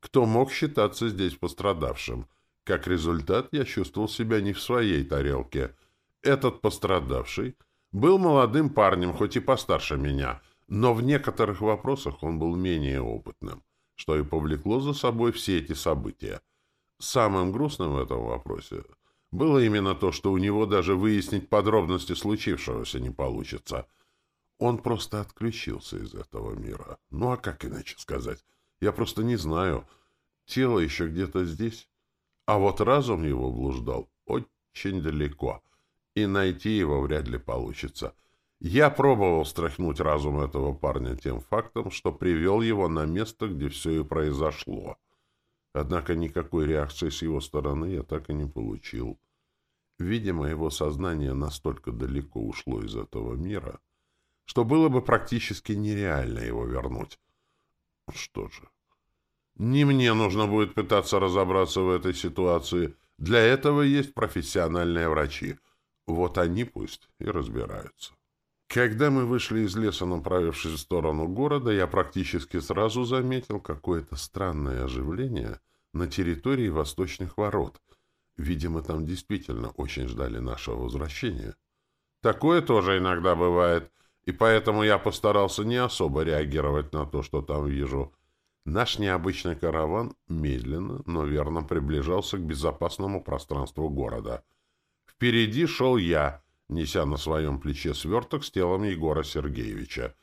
кто мог считаться здесь пострадавшим. Как результат, я чувствовал себя не в своей тарелке. Этот пострадавший был молодым парнем, хоть и постарше меня, но в некоторых вопросах он был менее опытным, что и повлекло за собой все эти события. Самым грустным в этом вопросе было именно то, что у него даже выяснить подробности случившегося не получится. Он просто отключился из этого мира. Ну а как иначе сказать? Я просто не знаю. Тело еще где-то здесь. А вот разум его блуждал очень далеко, и найти его вряд ли получится. Я пробовал стряхнуть разум этого парня тем фактом, что привел его на место, где все и произошло. Однако никакой реакции с его стороны я так и не получил. Видимо, его сознание настолько далеко ушло из этого мира, что было бы практически нереально его вернуть. Что же, не мне нужно будет пытаться разобраться в этой ситуации. Для этого есть профессиональные врачи. Вот они пусть и разбираются. Когда мы вышли из леса, направившись в сторону города, я практически сразу заметил какое-то странное оживление на территории восточных ворот. Видимо, там действительно очень ждали нашего возвращения. Такое тоже иногда бывает, и поэтому я постарался не особо реагировать на то, что там вижу – Наш необычный караван медленно, но верно приближался к безопасному пространству города. Впереди шел я, неся на своем плече сверток с телом Егора Сергеевича.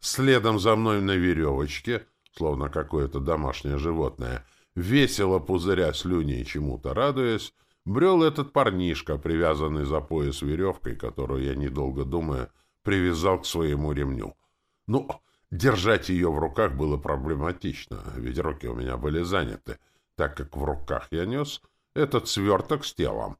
Следом за мной на веревочке, словно какое-то домашнее животное, весело пузыря слюни чему-то радуясь, брел этот парнишка, привязанный за пояс веревкой, которую я, недолго думая, привязал к своему ремню. Ну, Держать ее в руках было проблематично, ведь руки у меня были заняты, так как в руках я нес этот сверток с телом.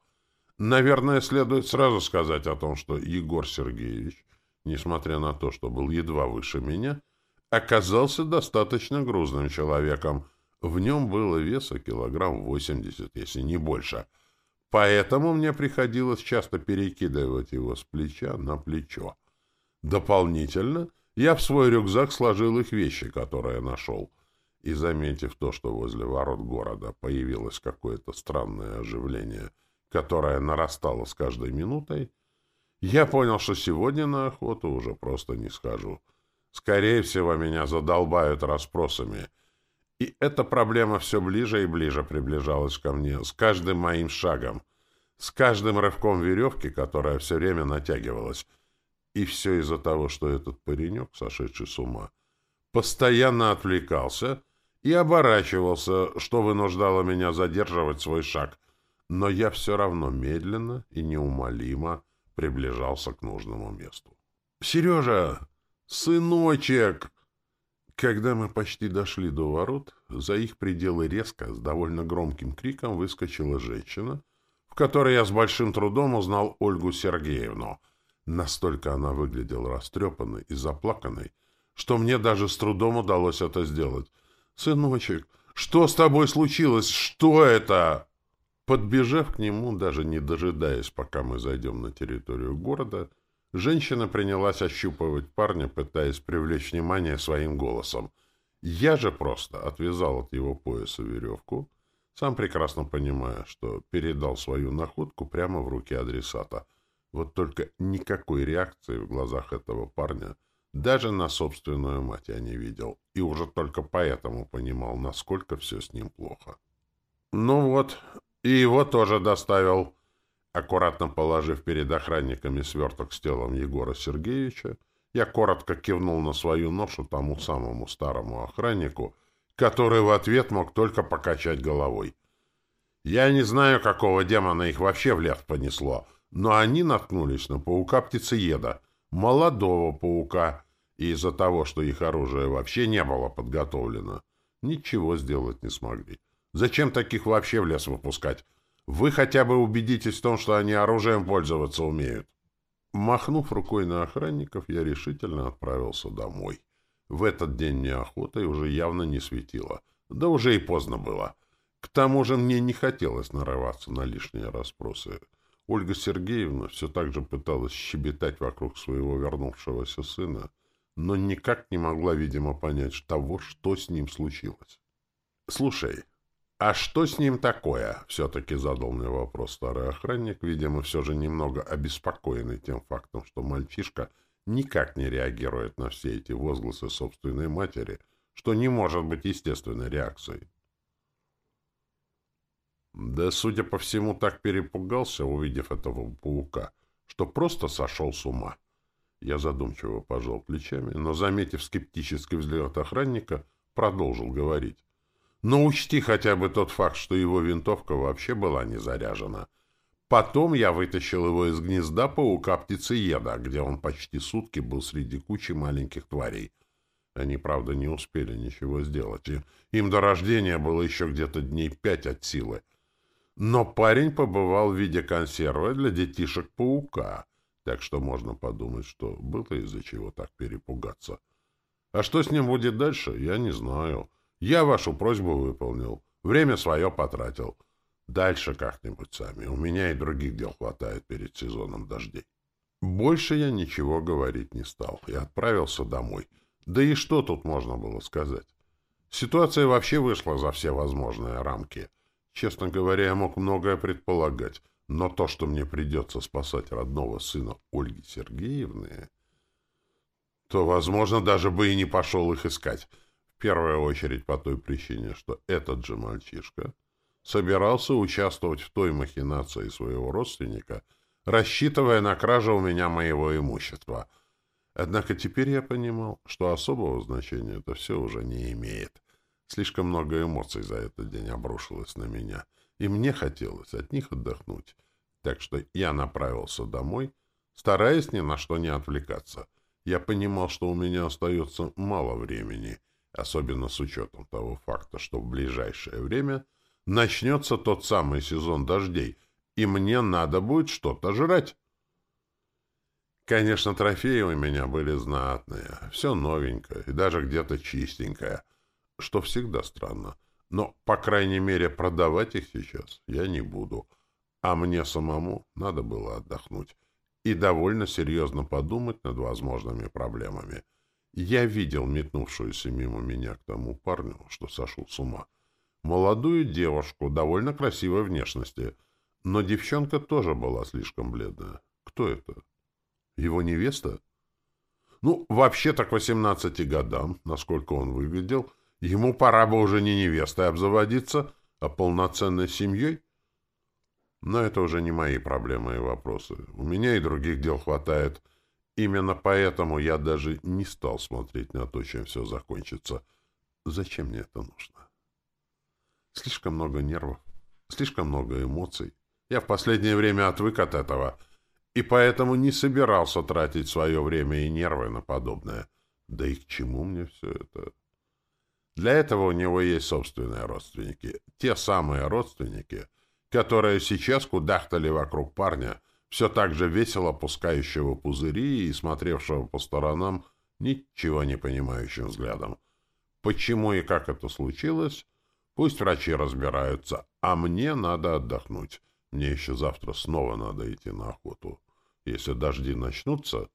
Наверное, следует сразу сказать о том, что Егор Сергеевич, несмотря на то, что был едва выше меня, оказался достаточно грузным человеком. В нем было веса килограмм восемьдесят, если не больше. Поэтому мне приходилось часто перекидывать его с плеча на плечо. Дополнительно — я в свой рюкзак сложил их вещи, которые нашел, и, заметив то, что возле ворот города появилось какое-то странное оживление, которое нарастало с каждой минутой, я понял, что сегодня на охоту уже просто не схожу. Скорее всего, меня задолбают расспросами. И эта проблема все ближе и ближе приближалась ко мне с каждым моим шагом, с каждым рывком веревки, которая все время натягивалась, и все из-за того, что этот паренек, сошедший с ума, постоянно отвлекался и оборачивался, что вынуждало меня задерживать свой шаг. Но я все равно медленно и неумолимо приближался к нужному месту. «Сережа! Сыночек!» Когда мы почти дошли до ворот, за их пределы резко, с довольно громким криком выскочила женщина, в которой я с большим трудом узнал Ольгу Сергеевну — Настолько она выглядела растрепанной и заплаканной, что мне даже с трудом удалось это сделать. «Сыночек, что с тобой случилось? Что это?» Подбежав к нему, даже не дожидаясь, пока мы зайдем на территорию города, женщина принялась ощупывать парня, пытаясь привлечь внимание своим голосом. Я же просто отвязал от его пояса веревку, сам прекрасно понимая, что передал свою находку прямо в руки адресата — вот только никакой реакции в глазах этого парня даже на собственную мать я не видел, и уже только поэтому понимал, насколько все с ним плохо. «Ну вот, и его тоже доставил». Аккуратно положив перед охранниками сверток с телом Егора Сергеевича, я коротко кивнул на свою ношу тому самому старому охраннику, который в ответ мог только покачать головой. Я не знаю, какого демона их вообще в лев понесло, но они наткнулись на паука-птицееда, молодого паука, и из-за того, что их оружие вообще не было подготовлено, ничего сделать не смогли. Зачем таких вообще в лес выпускать? Вы хотя бы убедитесь в том, что они оружием пользоваться умеют. Махнув рукой на охранников, я решительно отправился домой. В этот день мне охотой уже явно не светило. Да уже и поздно было. К тому же мне не хотелось нарываться на лишние расспросы. Ольга Сергеевна все так же пыталась щебетать вокруг своего вернувшегося сына, но никак не могла, видимо, понять того, что с ним случилось. «Слушай, а что с ним такое?» — все-таки задал мне вопрос старый охранник, видимо, все же немного обеспокоенный тем фактом, что мальчишка никак не реагирует на все эти возгласы собственной матери, что не может быть естественной реакцией. Да, судя по всему, так перепугался, увидев этого паука, что просто сошел с ума. Я задумчиво пожал плечами, но, заметив скептический взгляд охранника, продолжил говорить. Но учти хотя бы тот факт, что его винтовка вообще была не заряжена. Потом я вытащил его из гнезда паука-птицееда, где он почти сутки был среди кучи маленьких тварей. Они, правда, не успели ничего сделать. И им до рождения было еще где-то дней пять от силы. Но парень побывал в виде консервы для детишек-паука — так что можно подумать, что было из-за чего так перепугаться. А что с ним будет дальше, я не знаю. Я вашу просьбу выполнил. Время свое потратил. Дальше как-нибудь сами. У меня и других дел хватает перед сезоном дождей. Больше я ничего говорить не стал и отправился домой. Да и что тут можно было сказать? Ситуация вообще вышла за все возможные рамки. Честно говоря, я мог многое предполагать. Но то, что мне придется спасать родного сына Ольги Сергеевны, то, возможно, даже бы и не пошел их искать. В первую очередь по той причине, что этот же мальчишка собирался участвовать в той махинации своего родственника, рассчитывая на кражу у меня моего имущества. Однако теперь я понимал, что особого значения это все уже не имеет. Слишком много эмоций за этот день обрушилось на меня — и мне хотелось от них отдохнуть. Так что я направился домой, стараясь ни на что не отвлекаться. Я понимал, что у меня остается мало времени, особенно с учетом того факта, что в ближайшее время начнется тот самый сезон дождей, и мне надо будет что-то жрать. Конечно, трофеи у меня были знатные, все новенькое и даже где-то чистенькое, что всегда странно. Но, по крайней мере, продавать их сейчас я не буду. А мне самому надо было отдохнуть и довольно серьезно подумать над возможными проблемами. Я видел метнувшуюся мимо меня к тому парню, что сошел с ума. Молодую девушку, довольно красивой внешности. Но девчонка тоже была слишком бледная. Кто это? Его невеста? Ну, вообще-то к 18 годам, насколько он выглядел, — Ему пора бы уже не невестой обзаводиться, а полноценной семьей. Но это уже не мои проблемы и вопросы. У меня и других дел хватает. Именно поэтому я даже не стал смотреть на то, чем все закончится. Зачем мне это нужно? Слишком много нервов, слишком много эмоций. Я в последнее время отвык от этого, и поэтому не собирался тратить свое время и нервы на подобное. Да и к чему мне все это? Для этого у него есть собственные родственники. Те самые родственники, которые сейчас кудахтали вокруг парня, все так же весело пускающего пузыри и смотревшего по сторонам ничего не понимающим взглядом. Почему и как это случилось, пусть врачи разбираются, а мне надо отдохнуть. Мне еще завтра снова надо идти на охоту. Если дожди начнутся...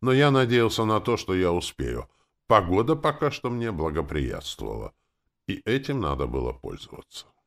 Но я надеялся на то, что я успею — Погода пока что мне благоприятствовала, и этим надо было пользоваться.